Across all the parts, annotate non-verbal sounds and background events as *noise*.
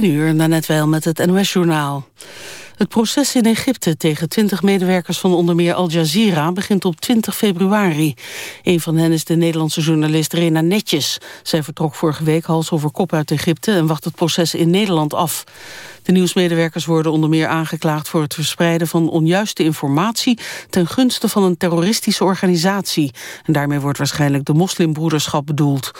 10 uur, net wel met het NOS-journaal. Het proces in Egypte tegen 20 medewerkers van onder meer Al Jazeera begint op 20 februari. Een van hen is de Nederlandse journalist Rena Netjes. Zij vertrok vorige week hals over kop uit Egypte en wacht het proces in Nederland af. De nieuwsmedewerkers worden onder meer aangeklaagd voor het verspreiden van onjuiste informatie ten gunste van een terroristische organisatie. En daarmee wordt waarschijnlijk de moslimbroederschap bedoeld.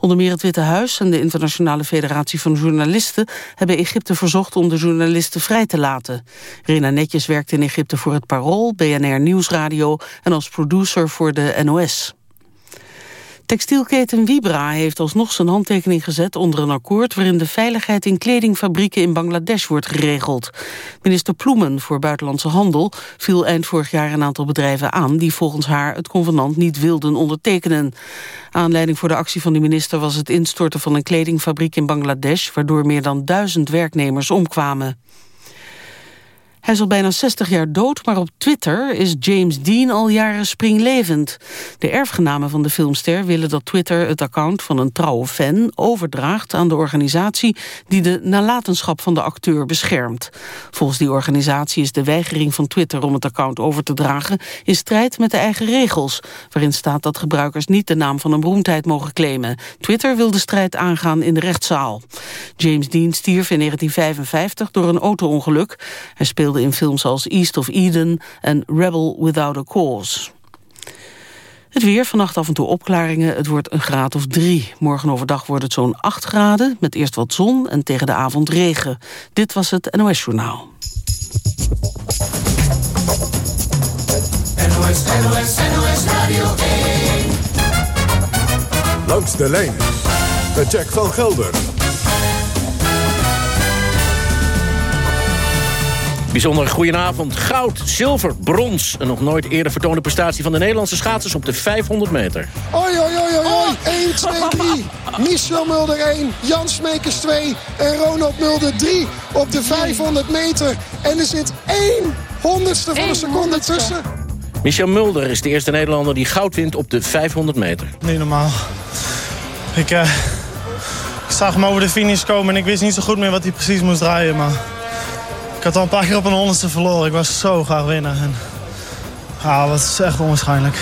Onder meer het Witte Huis en de Internationale Federatie van Journalisten... hebben Egypte verzocht om de journalisten vrij te laten. Rena Netjes werkt in Egypte voor het Parool, BNR Nieuwsradio... en als producer voor de NOS. Textielketen Vibra heeft alsnog zijn handtekening gezet onder een akkoord waarin de veiligheid in kledingfabrieken in Bangladesh wordt geregeld. Minister Ploemen voor Buitenlandse Handel viel eind vorig jaar een aantal bedrijven aan die volgens haar het convenant niet wilden ondertekenen. Aanleiding voor de actie van de minister was het instorten van een kledingfabriek in Bangladesh waardoor meer dan duizend werknemers omkwamen. Hij is al bijna 60 jaar dood, maar op Twitter is James Dean al jaren springlevend. De erfgenamen van de filmster willen dat Twitter het account van een trouwe fan overdraagt aan de organisatie die de nalatenschap van de acteur beschermt. Volgens die organisatie is de weigering van Twitter om het account over te dragen in strijd met de eigen regels, waarin staat dat gebruikers niet de naam van een beroemdheid mogen claimen. Twitter wil de strijd aangaan in de rechtszaal. James Dean stierf in 1955 door een auto-ongeluk. Hij speelde in films als East of Eden en Rebel Without a Cause. Het weer, vannacht af en toe opklaringen. Het wordt een graad of drie. Morgen overdag wordt het zo'n 8 graden... met eerst wat zon en tegen de avond regen. Dit was het NOS Journaal. NOS, NOS, NOS Radio 1. Langs de lijn. Met Jack van Gelder. Bijzonder goedenavond. Goud, zilver, brons. Een nog nooit eerder vertoonde prestatie van de Nederlandse schaatsers op de 500 meter. Oi, oi, oi, oi, 1, 2, 3. Michel Mulder 1, Jan Smekers 2 en Ronald Mulder 3 op de 500 meter. En er zit 1 honderdste van een seconde tussen. Michel Mulder is de eerste Nederlander die goud wint op de 500 meter. Niet normaal. Ik, uh, ik zag hem over de finish komen en ik wist niet zo goed meer wat hij precies moest draaien. Maar ik had al een paar keer op een honderdste verloren. Ik was zo graag winnen. En, ah, dat is echt onwaarschijnlijk.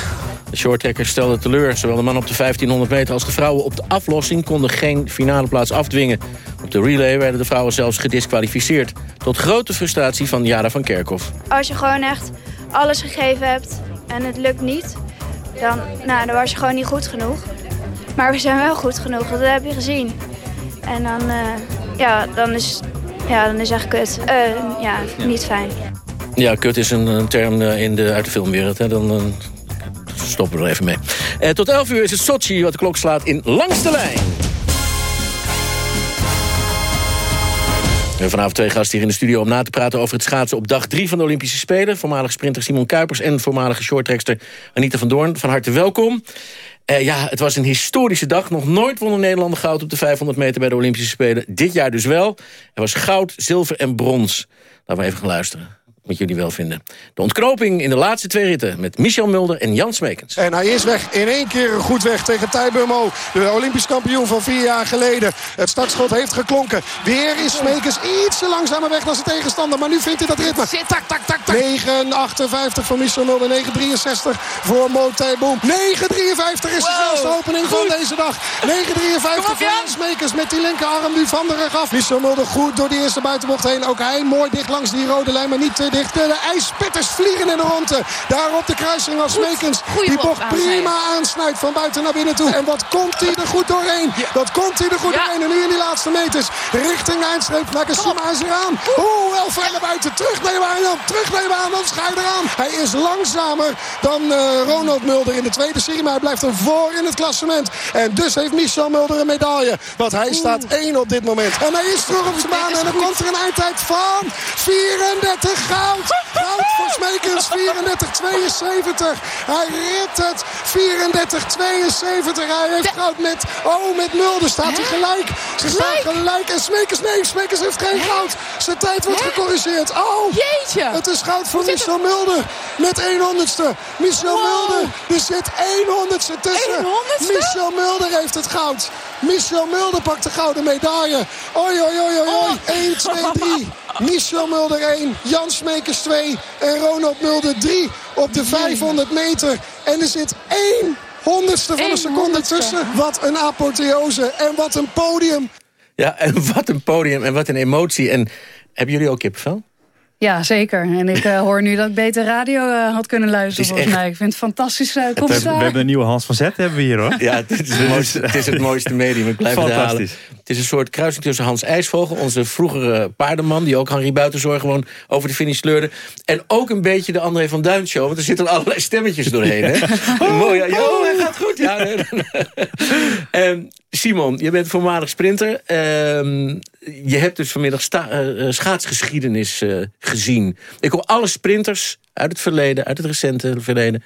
De shorttrackers stelden teleur. Zowel de mannen op de 1500 meter als de vrouwen op de aflossing... konden geen finale plaats afdwingen. Op de relay werden de vrouwen zelfs gedisqualificeerd. Tot grote frustratie van Jara van Kerkhoff. Als je gewoon echt alles gegeven hebt en het lukt niet... dan, nou, dan was je gewoon niet goed genoeg. Maar we zijn wel goed genoeg, dat heb je gezien. En dan, uh, ja, dan is ja, dan is echt kut. Uh, ja, niet fijn. Ja, kut is een, een term eh, in de, uit de filmwereld. Hè. Dan, dan stoppen we er even mee. Uh, tot 11 uur is het Sochi wat de klok slaat in Langste Lijn. We hebben vanavond twee gasten hier in de studio om na te praten over het schaatsen op dag 3 van de Olympische Spelen. Voormalig sprinter Simon Kuipers en voormalige shorttrackster Anita van Doorn. Van harte welkom. Uh, ja, het was een historische dag. Nog nooit won een Nederlander goud op de 500 meter bij de Olympische Spelen. Dit jaar dus wel. Er was goud, zilver en brons. Laten we even gaan luisteren moet jullie wel vinden. De ontknoping in de laatste twee ritten met Michel Mulder en Jan Smekens. En hij is weg in één keer goed weg tegen Tijburmo. De Olympisch kampioen van vier jaar geleden. Het startschot heeft geklonken. Weer is Smekens iets langzamer weg dan zijn tegenstander. Maar nu vindt hij dat ritme. Tak, tak, tak, tak. 9,58 voor Michel Mulder. 9,63 voor Moteboom. 9,53 is de snelste opening van deze dag. 9,53 voor Jan Smekens met die linkerarm nu van de rug af. Michel Mulder goed door die eerste buitenbocht heen. Ook hij mooi dicht langs die rode lijn, maar niet te de ijspetters vliegen in de ronde. Daar op de kruising als Smekens. Die bocht prima aansnijdt van buiten naar binnen toe. En wat komt hij er goed doorheen. Dat komt hij er goed doorheen. En nu in die laatste meters. Richting de eindstreep. Nakashima is eraan. Oeh, wel ver naar buiten. Terug naar aan. Terug naar. Dan ga je eraan. Hij is langzamer dan uh, Ronald Mulder in de tweede serie. Maar hij blijft er voor in het klassement. En dus heeft Michel Mulder een medaille. Want hij staat één op dit moment. En hij is terug op zijn baan. En dan komt er een eindtijd van 34 graden. Goud. Goud voor Smekens, 34-72. Hij redt het, 34-72. Hij heeft goud met, oh, met Mulder staat hij gelijk. Ze staan gelijk. En Smekens, nee, Smekens heeft geen goud. Zijn tijd wordt gecorrigeerd. Oh, Jeetje. het is goud voor Michel Mulder. Met 100ste. Michel Mulder, er zit 100ste tussen. 100ste? Michel Mulder heeft het goud. Michel Mulder pakt de gouden medaille. Oei, oei, oei. Oh. 1, 2, 3. Michel Mulder 1, Jan Smekers 2 en Ronald Mulder 3 op de 500 meter. En er zit 1 honderdste van een seconde tussen. Wat een apotheose en wat een podium. Ja, en wat een podium en wat een emotie. En hebben jullie ook kippenvel? Ja, zeker. En ik eh, hoor nu dat ik beter radio eh, had kunnen luisteren Het is volgens echt- mij. Ik vind het fantastisch uh, We hebben, commentaar. we hebben een nieuwe Hans van Zet hebben we hier hoor. Ja, dit is het *laughs* mooiste, het is het mooiste medium. Ik blijf het. Fantastisch. Het is een soort kruising tussen Hans IJsvogel... onze vroegere paardenman, die ook Henri Buitenzorg gewoon over de finish sleurde... en ook een beetje de André van Duin show... want er zitten allerlei stemmetjes doorheen. Hè? Mooi, ja, *laughs* ja, hij gaat goed. Ja, nee, nee. *laughs* Ehm, Simon, je bent voormalig sprinter. Ehm, je hebt dus vanmiddag eh, eh, schaatsgeschiedenis eh, gezien. Ik hoor alle sprinters uit het verleden, uit het recente verleden...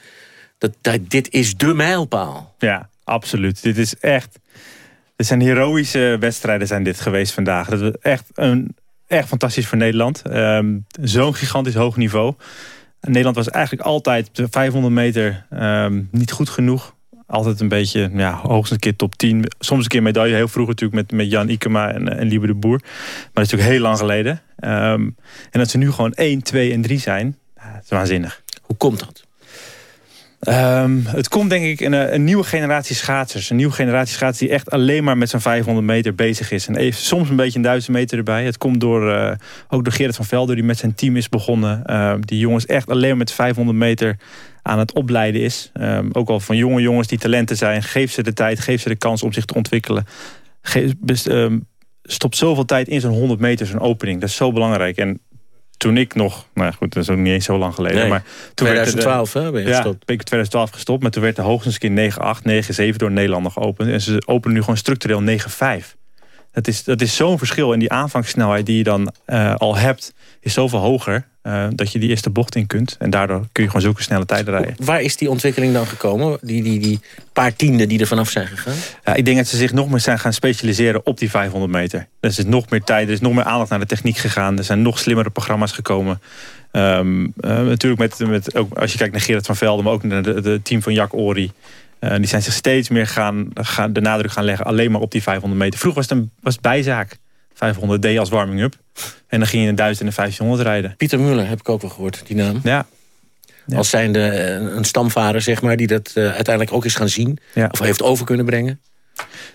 Dat, dit is de mijlpaal. Ja, absoluut. Dit is echt... Dit zijn heroïsche wedstrijden zijn dit geweest vandaag. Dat is echt, een, echt fantastisch voor Nederland. Ehm, Zo'n gigantisch hoog niveau. Nederland was eigenlijk altijd de 500 meter ehm, niet goed genoeg. Altijd een beetje, ja, hoogstens een keer top 10. Soms een keer medaille. Heel vroeg natuurlijk met, met Jan Ikema en, en Liebe de Boer. Maar dat is natuurlijk heel lang geleden. Ehm, en dat ze nu gewoon 1, 2 en 3 zijn. dat is waanzinnig. Hoe komt dat? Ehm, het komt denk ik in een, een nieuwe generatie schaatsers. Een nieuwe generatie schaatsers die echt alleen maar met zijn 500 meter bezig is. En even, soms een beetje een 1000 meter erbij. Het komt door, eh, ook door Gerrit van Velder die met zijn team is begonnen. Ehm, die jongens echt alleen maar met 500 meter aan het opleiden is. Ehm, ook al van jonge jongens die talenten zijn. Geef ze de tijd, geef ze de kans om zich te ontwikkelen. Ge best, ehm, stop zoveel tijd in zo'n 100 meter, zo'n opening. Dat is zo belangrijk. En toen ik nog, nou goed, dat is ook niet eens zo lang geleden. Nee, maar toen werd het, eh, 2012 hè, ben je ja, gestopt. ben ik in 2012 gestopt. Maar toen werd de hoogstens keer 9-8, 9-7 door Nederlander geopend. En ze openen nu gewoon structureel 9-5. Dat is, dat is zo'n verschil. En die aanvangssnelheid die je dan eh, al hebt, is zoveel hoger. eh, dat je die eerste bocht in kunt. En daardoor kun je gewoon zulke snelle tijden rijden. Waar is die ontwikkeling dan gekomen? Die, die, die paar tienden die er vanaf zijn gegaan? Ja, ik denk dat ze zich nog meer zijn gaan specialiseren op die 500 meter. Er is nog meer tijd, er is nog meer aandacht naar de techniek gegaan. Er zijn nog slimmere programma's gekomen. Ehm, eh, natuurlijk met, met ook, als je kijkt naar Gerrit van Velden, maar ook naar het de team van Jack Ori. Eh, die zijn zich steeds meer gaan, gaan, de nadruk gaan leggen alleen maar op die 500 meter. Vroeger was het een was het bijzaak. 500 D als warming-up. En dan ging je in 1000 en 1500 rijden. Pieter Muller heb ik ook wel gehoord, die naam. Ja, Ja. Als zijnde eh, een stamvader, zeg maar, die dat eh, uiteindelijk ook is gaan zien. Ja. Of heeft over kunnen brengen.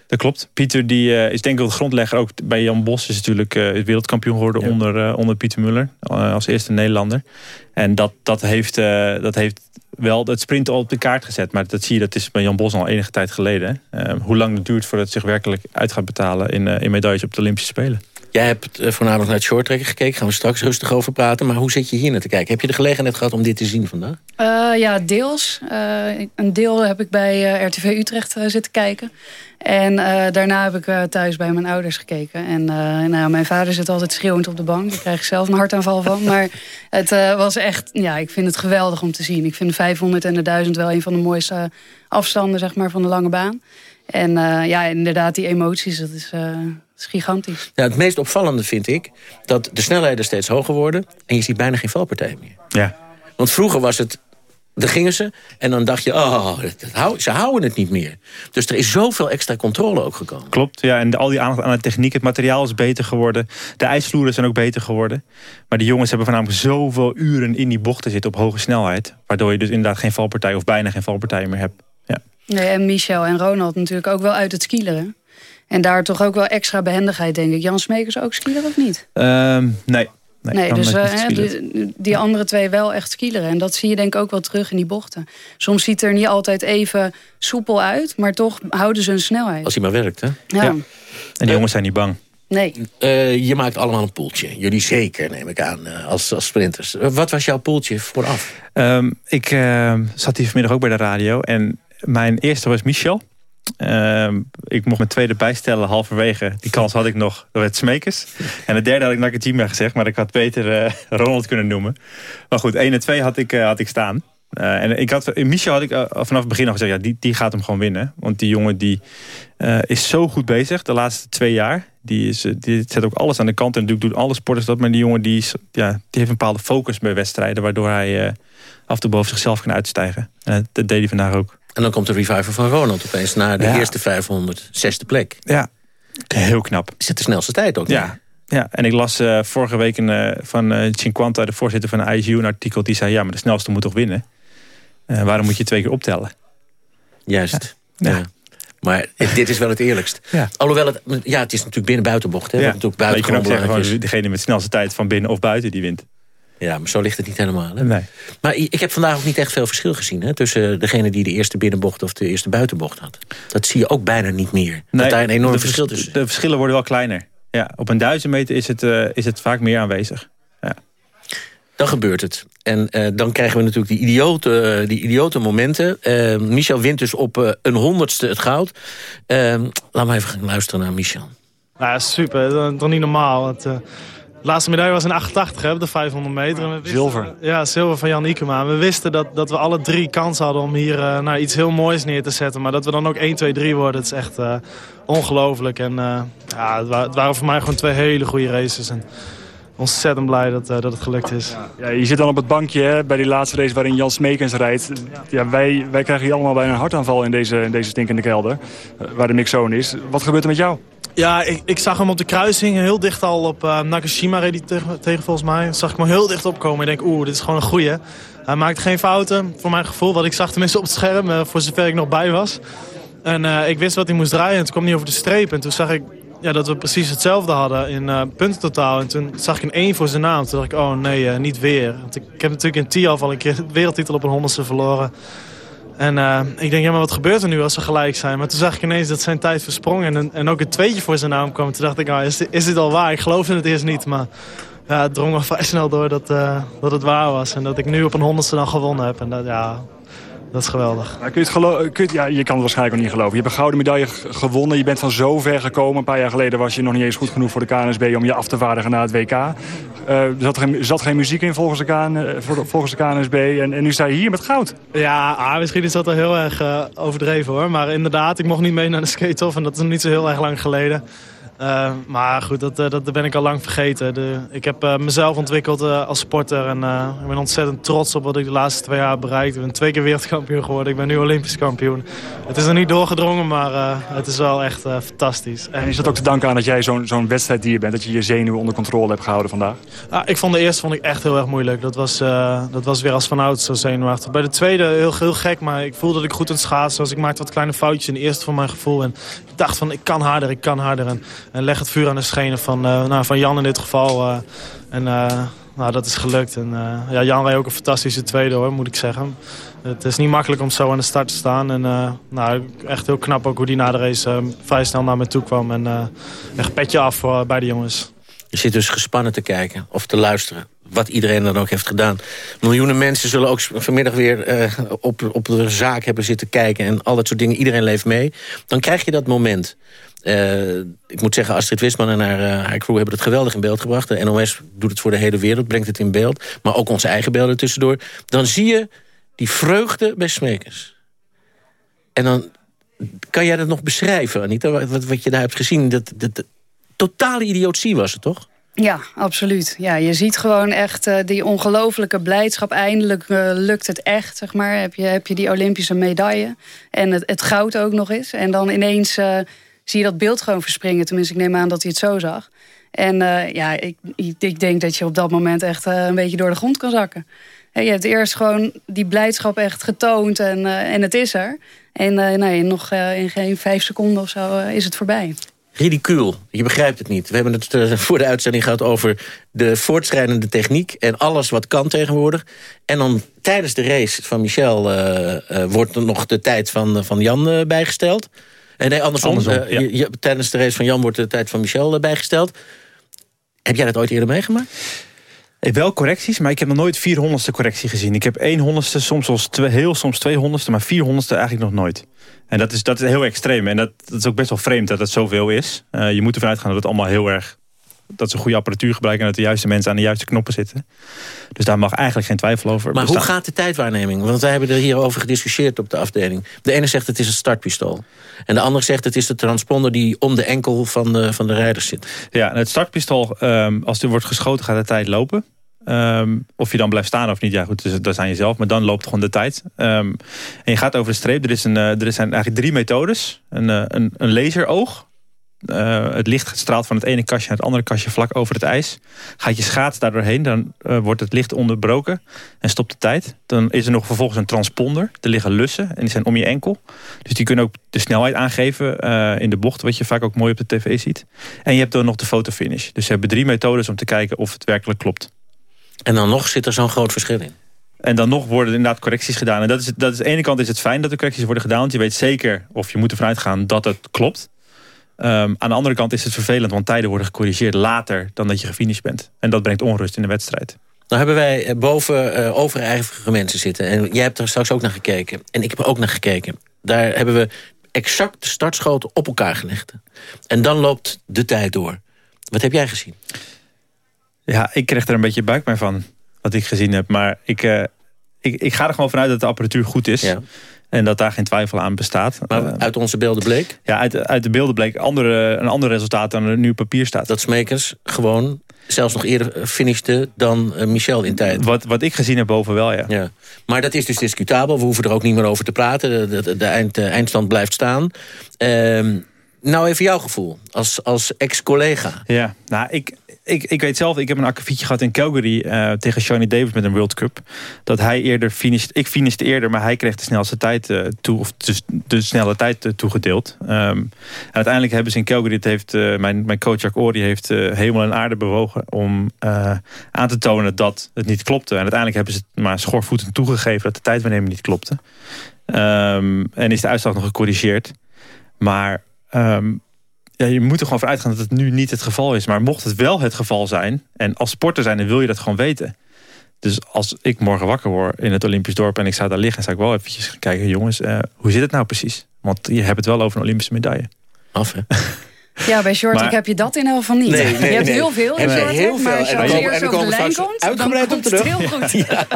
Dat klopt. Pieter die, eh, is denk ik wel de grondlegger. Ook bij Jan Bos is natuurlijk eh, wereldkampioen geworden Ja. onder, eh, onder Pieter Muller. als eerste Nederlander. En dat, dat, heeft, dat heeft wel het sprint al op de kaart gezet. Maar dat zie je, dat is bij Jan Bos al enige tijd geleden. Eh, hoe lang het duurt voordat het zich werkelijk uit gaat betalen in, in medailles op de Olympische Spelen. Jij hebt eh, voornamelijk naar het shorttrekken gekeken. Gaan we straks rustig over praten. Maar hoe zit je hier naar te kijken? Heb je de gelegenheid gehad om dit te zien vandaag? Eh, ja, deels. Eh, een deel heb ik bij RTV Utrecht zitten kijken. En daarna heb ik thuis bij mijn ouders gekeken. En nou, mijn vader zit altijd schreeuwend op de bank. Daar krijg ik zelf een hartaanval van. *laughs* Maar het was echt, ja, ik vind het geweldig om te zien. Ik vind de 500 en de 1000 wel een van de mooiste afstanden zeg maar, van de lange baan. En ja, inderdaad, die emoties, dat is, is gigantisch. Ja, het meest opvallende vind ik dat de snelheden steeds hoger worden. En je ziet bijna geen valpartij meer. Ja, Want vroeger was het, daar gingen ze. En dan dacht je, oh, ze houden het niet meer. Dus er is zoveel extra controle ook gekomen. klopt. Ja, en al die aandacht aan de techniek. Het materiaal is beter geworden. De ijsvloeren zijn ook beter geworden. Maar die jongens hebben voornamelijk zoveel uren in die bochten zitten op hoge snelheid. Waardoor je dus inderdaad geen valpartij of bijna geen valpartijen meer hebt. Ja. Nee, en Michel en Ronald natuurlijk ook wel uit het skileren. En daar toch ook wel extra behendigheid, denk ik. Jan Smekers ook skieler of niet? Ehm, nee. Nee, kan dus eh, die, die andere twee wel echt skileren. En dat zie je denk ik ook wel terug in die bochten. Soms ziet het er niet altijd even soepel uit, maar toch houden ze hun snelheid. Als hij maar werkt, hè? Ja, Ja. En die jongens zijn niet bang. nee. Eh, je maakt allemaal een poeltje. Jullie zeker, neem ik aan, eh, als, als sprinters. Eh, wat was jouw poeltje vooraf? Ehm, ik ehm, zat hier vanmiddag ook bij de radio. En mijn eerste was Michel. Ehm, ik mocht mijn tweede bijstellen halverwege. Die kans had ik nog. Dat werd Smekers. En de derde had ik Nakajima gezegd. Maar ik had beter uh, *laughs* Ronald kunnen noemen. Maar goed, 1 en 2 had ik, had ik staan. Uh, en ik had, Michel had ik vanaf het begin al gezegd... ja, die, die gaat hem gewoon winnen. Want die jongen die, is zo goed bezig de laatste twee jaar. Die, is, die zet ook alles aan de kant. En doet, doet alle sporters dat. Maar die jongen die, is, ja, die heeft een bepaalde focus bij wedstrijden. Waardoor hij af en toe boven zichzelf kan uitstijgen. En dat deed hij vandaag ook. En dan komt de reviver van Ronald opeens naar de eerste 500, zesde plek. Ja, heel knap. Is het de snelste tijd ook? Ja. Ja, en ik las uh, vorige week een, uh, van uh, Cinquanta, de voorzitter van de ISU, een artikel die zei... ja, maar de snelste moet toch winnen? waarom moet je twee keer optellen? Juist. Ja. ja. Maar dit is wel het eerlijkst. Ja. Alhoewel, het, ja, het is natuurlijk binnen-buitenbocht. Hè? Ja. Natuurlijk buiten je kan ook zeggen, gewoon, degene met de snelste tijd van binnen of buiten, die wint. Ja, maar zo ligt het niet helemaal. Hè? Nee. Maar ik heb vandaag ook niet echt veel verschil gezien... Hè, tussen degene die de eerste binnenbocht of de eerste buitenbocht had. Dat zie je ook bijna niet meer. Nee, dat daar een enorm verschil tussen De verschillen worden wel kleiner. Ja, op een duizend meter is het, uh, is het vaak meer aanwezig. Ja. Dan gebeurt het. En uh, dan krijgen we natuurlijk die idiote, uh, die idiote momenten. Michel wint dus op een honderdste het goud. laten we even gaan luisteren naar Michel. Ja, super. Dat is toch niet normaal. Het, laatste medaille was in 88 hè, op de 500 meter. wisten, zilver. Ja, zilver van Jan Ikema. We wisten dat, dat we alle drie kans hadden om hier uh, nou, iets heel moois neer te zetten. Maar dat we dan ook 1, 2, 3 worden, dat is echt uh, ongelooflijk. En uh, ja, het, waren, het, waren voor mij gewoon twee hele goede races. En ontzettend blij dat, dat het gelukt is. Ja, je zit dan op het bankje hè, bij die laatste race waarin Jan Smekens rijdt. Ja, wij, wij krijgen hier allemaal bijna een hartaanval in deze, in deze stinkende kelder. waar de mixzone is. Wat gebeurt er met jou? Ja, ik, ik, zag hem op de kruising heel dicht al op uh, Nakashima reed hij tegen, volgens mij. zag ik hem heel dicht opkomen. Ik denk, oeh, dit is gewoon een goeie. Hij maakte geen fouten, voor mijn gevoel. Wat ik zag tenminste op het scherm, uh, voor zover ik nog bij was. En uh, ik wist wat hij moest draaien en toen kwam hij over de streep. En toen zag ik ja, dat we precies hetzelfde hadden in punten totaal. En toen zag ik een 1 voor zijn naam. Toen dacht ik, oh nee, niet weer. Want ik, heb natuurlijk in Tialf al een keer de wereldtitel op een honderdste verloren. En uh, ik denk, ja, maar wat gebeurt er nu als ze gelijk zijn? Maar toen zag ik ineens dat zijn tijd versprong. En, en ook een tweetje voor zijn naam kwam. Toen dacht ik, ah, is, is dit al waar? Ik geloofde het eerst niet. Maar ja, het drong al *laughs* vrij snel door dat, uh, dat het waar was. En dat ik nu op een honderdste dan gewonnen heb. En dat, ja, dat is geweldig. Ja, kun je, het kun je, ja, je kan het waarschijnlijk ook niet geloven. Je hebt een gouden medaille gewonnen. Je bent van zo ver gekomen. Een paar jaar geleden was je nog niet eens goed genoeg voor de KNSB... om je af te vaardigen naar het WK. Uh, er zat geen, zat geen muziek in volgens de, KN, volgens de KNSB. En, en, nu sta je hier met goud. Ja, ah, misschien is dat wel heel erg uh, overdreven hoor. Maar inderdaad, ik mocht niet mee naar de skate-off. En dat is nog niet zo heel erg lang geleden. Uh, maar goed, dat, dat, dat, ben ik al lang vergeten. De, ik heb uh, mezelf ontwikkeld uh, als sporter. En ik ben ontzettend trots op wat ik de laatste twee jaar bereikt. Ik ben twee keer wereldkampioen geworden. Ik ben nu olympisch kampioen. Het is er niet doorgedrongen, maar het is wel echt fantastisch. En is dat ook te danken aan dat jij zo'n zo'n wedstrijddier bent? Dat je je zenuwen onder controle hebt gehouden vandaag? Ah, ik vond de eerste vond ik echt heel erg moeilijk. Dat was, dat was weer als vanouds zo zenuwachtig. Bij de tweede heel, heel gek, maar ik voelde dat ik goed aan het schaatsen was. Ik maakte wat kleine foutjes in de eerste van mijn gevoel. En dacht van, ik kan harder, ik kan harder. En, leg het vuur aan de schenen van, uh, nou, van Jan in dit geval. Uh, en uh, nou, dat is gelukt. En, ja, Jan reed ook een fantastische tweede hoor, moet ik zeggen. Het is niet makkelijk om zo aan de start te staan. En nou, echt heel knap ook hoe die na de race vrij snel naar me toe kwam. En echt petje af voor, bij de jongens. Je zit dus gespannen te kijken of te luisteren. Wat iedereen dan ook heeft gedaan. Miljoenen mensen zullen ook vanmiddag weer op, op de zaak hebben zitten kijken. En al dat soort dingen. Iedereen leeft mee. Dan krijg je dat moment. Uh, ik moet zeggen, Astrid Wisman en haar, uh, haar, crew hebben het geweldig in beeld gebracht. De NOS doet het voor de hele wereld, brengt het in beeld. Maar ook onze eigen beelden tussendoor. Dan zie je die vreugde bij Smekers. En dan kan jij dat nog beschrijven, Anita? Wat, wat je daar hebt gezien. Dat, dat, totale idiotie was het, toch? Ja, absoluut. Ja, je ziet gewoon echt uh, die ongelofelijke blijdschap. Eindelijk uh, lukt het echt, zeg maar. Heb je, heb je die Olympische medaille. En het, het goud ook nog eens. En dan ineens uh, zie je dat beeld gewoon verspringen. Tenminste, ik neem aan dat hij het zo zag. En ja, ik, ik, denk dat je op dat moment echt een beetje door de grond kan zakken. je hebt eerst gewoon die blijdschap echt getoond en, en het is er. En nee, nog in geen vijf seconden of zo is het voorbij. Ridicuul. Je begrijpt het niet. We hebben het voor de uitzending gehad over de voortschrijdende techniek... en alles wat kan tegenwoordig. En dan tijdens de race van Michel wordt er nog de tijd van, van Jan bijgesteld. Eh, nee, andersom. andersom uh, tijdens de race van Jan wordt de tijd van Michel bijgesteld. Heb jij dat ooit eerder meegemaakt? Wel correcties, maar ik heb nog nooit 400ste correctie gezien. Ik heb 100ste, soms als twee, heel soms 200ste, maar 400ste eigenlijk nog nooit. En dat is, dat is heel extreem. En dat, dat is ook best wel vreemd dat het zoveel is. Uh, je moet ervan uitgaan dat het allemaal heel erg dat ze goede apparatuur gebruiken... en dat de juiste mensen aan de juiste knoppen zitten. Dus daar mag eigenlijk geen twijfel over Maar hoe gaat de tijdwaarneming? Want wij hebben er hierover gediscussieerd op de afdeling. De ene zegt het is een startpistool. En de ander zegt het is de transponder die om de enkel van de, van de rijders zit. Ja, het startpistool, um, als er wordt geschoten gaat de tijd lopen. Um, of je dan blijft staan of niet, ja goed, dus dat is aan jezelf. Maar dan loopt gewoon de tijd. Um, en je gaat over de streep. Er, is een, uh, er zijn eigenlijk drie methodes. Een, uh, een, een laseroog. Het licht straalt van het ene kastje naar het andere kastje vlak over het ijs. Gaat je schaats daar doorheen, dan wordt het licht onderbroken en stopt de tijd. Dan is er nog vervolgens een transponder. Er liggen lussen en die zijn om je enkel. Dus die kunnen ook de snelheid aangeven in de bocht, wat je vaak ook mooi op de tv ziet. En je hebt dan nog de fotofinish. Dus ze hebben drie methodes om te kijken of het werkelijk klopt. En dan nog zit er zo'n groot verschil in. En dan nog worden inderdaad correcties gedaan. En dat is, dat is, aan de ene kant is het fijn dat er correcties worden gedaan. Want je weet zeker, of je moet ervan uitgaan, dat het klopt. Um, aan de andere kant is het vervelend, want tijden worden gecorrigeerd later dan dat je gefinished bent. En dat brengt onrust in de wedstrijd. Nou hebben wij boven uh, overijverige mensen zitten. En jij hebt er straks ook naar gekeken. En ik heb er ook naar gekeken. Daar hebben we exact de startschoten op elkaar gelegd. En dan loopt de tijd door. Wat heb jij gezien? Ja, ik kreeg er een beetje buikpijn van, wat ik gezien heb. Maar ik, uh, ik, ik ga er gewoon vanuit dat de apparatuur goed is. Ja. En dat daar geen twijfel aan bestaat. Maar uit onze beelden bleek? Ja, uit, uit de beelden bleek andere, een ander resultaat dan er nu op papier staat. Dat Smekers gewoon zelfs nog eerder finishte dan Michel in tijd. Wat, wat ik gezien heb boven wel, ja. ja. Maar dat is dus discutabel. We hoeven er ook niet meer over te praten. De, de, de, eind, de eindstand blijft staan. Uh, nou even jouw gevoel, als, als ex-collega. Ja, nou, ik, ik, ik weet zelf, ik heb een akkefietje gehad in Calgary uh, tegen Johnny Davis met een World Cup. Dat hij eerder finished, ik finishte eerder, maar hij kreeg de snelste tijd uh, toe, of de, snelle tijd uh, toegedeeld. Um, en uiteindelijk hebben ze in Calgary, het heeft, mijn, mijn coach Jack Ory heeft hemel en aarde bewogen om aan te tonen dat het niet klopte. En uiteindelijk hebben ze het maar schorvoetend toegegeven dat de tijdwaarneming niet klopte. Um, en is de uitslag nog gecorrigeerd. Maar um, ja, je moet er gewoon voor uitgaan dat het nu niet het geval is. Maar mocht het wel het geval zijn, en als sporter zijn, dan wil je dat gewoon weten. Dus als ik morgen wakker word in het Olympisch dorp en ik zou daar liggen, zou ik wel eventjes gaan kijken, jongens, uh, hoe zit het nou precies? Want je hebt het wel over een Olympische medaille. Af, hè? *laughs* Ja, bij short maar... heb je dat in ieder geval niet. Nee, nee, je hebt nee. heel veel in short heel maar als je als eerst over de lijn komt, uitgebreid dan op terug. heel goed. *laughs* Ja.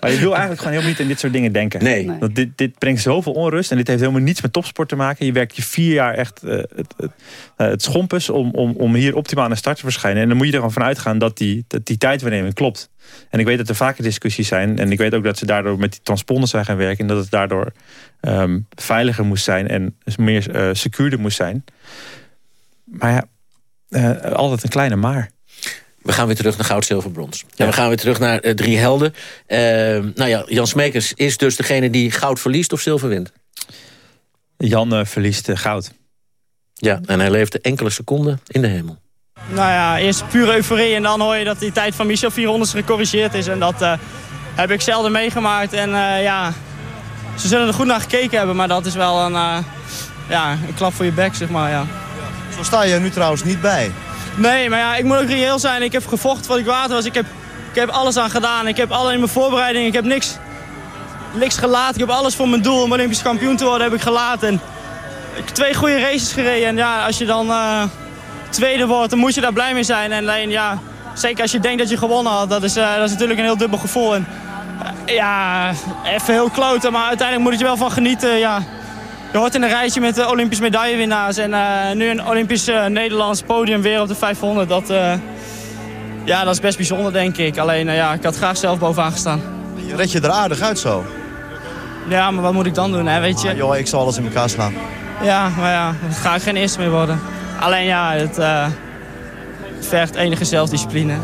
Maar je wil eigenlijk gewoon helemaal niet in dit soort dingen denken. Nee. nee. Want dit, dit brengt zoveel onrust en dit heeft helemaal niets met topsport te maken. Je werkt je vier jaar echt uh, het, het, uh, het schompes om, om, om hier optimaal aan de start te verschijnen. En dan moet je er gewoon van uitgaan dat die, dat die tijdwaarneming klopt. En ik weet dat er vaker discussies zijn. En ik weet ook dat ze daardoor met die transponders zijn gaan werken. En dat het daardoor um, veiliger moest zijn en meer uh, secuurder moest zijn. Maar ja, uh, altijd een kleine maar. We gaan weer terug naar goud, zilver, brons. Ja. En we gaan weer terug naar uh, drie helden. Uh, nou ja, Jan Smekers is dus degene die goud verliest of zilver wint? Jan verliest goud. Ja, en hij leefde enkele seconden in de hemel. Nou ja, eerst pure euforie en dan hoor je dat die tijd van Michel 400 gecorrigeerd is. En dat heb ik zelden meegemaakt. En ja, ze zullen er goed naar gekeken hebben, maar dat is wel een, ja, een klap voor je bek, zeg maar, ja. Zo sta je er nu trouwens niet bij. Nee, maar ja, ik moet ook reëel zijn. Ik heb gevochten wat ik waard was. Ik heb, ik heb alles aan gedaan. Ik heb alle in mijn voorbereiding. Ik heb niks, niks gelaten. Ik heb alles voor mijn doel om Olympisch kampioen te worden heb ik gelaten. En ik heb twee goede races gereden. En ja, als je dan uh, tweede wordt, dan moet je daar blij mee zijn. En ja, zeker als je denkt dat je gewonnen had. Dat is, uh, dat is natuurlijk een heel dubbel gevoel. En, uh, ja, even heel kloten. Maar uiteindelijk moet je wel van genieten. Ja. Je hoort in een rijtje met de Olympisch medaillewinnaars. En uh, nu een Olympisch uh, Nederlands podium weer op de 500. Dat, uh, ja, dat is best bijzonder, denk ik. Alleen, ja, ik had graag zelf bovenaan gestaan. Je red je er aardig uit zo. Ja, maar wat moet ik dan doen, hè, weet je? Ah, joh, ik zal alles in elkaar slaan. Ja, maar ja, ga ik geen eerste meer worden. Alleen, ja, het vergt enige zelfdiscipline.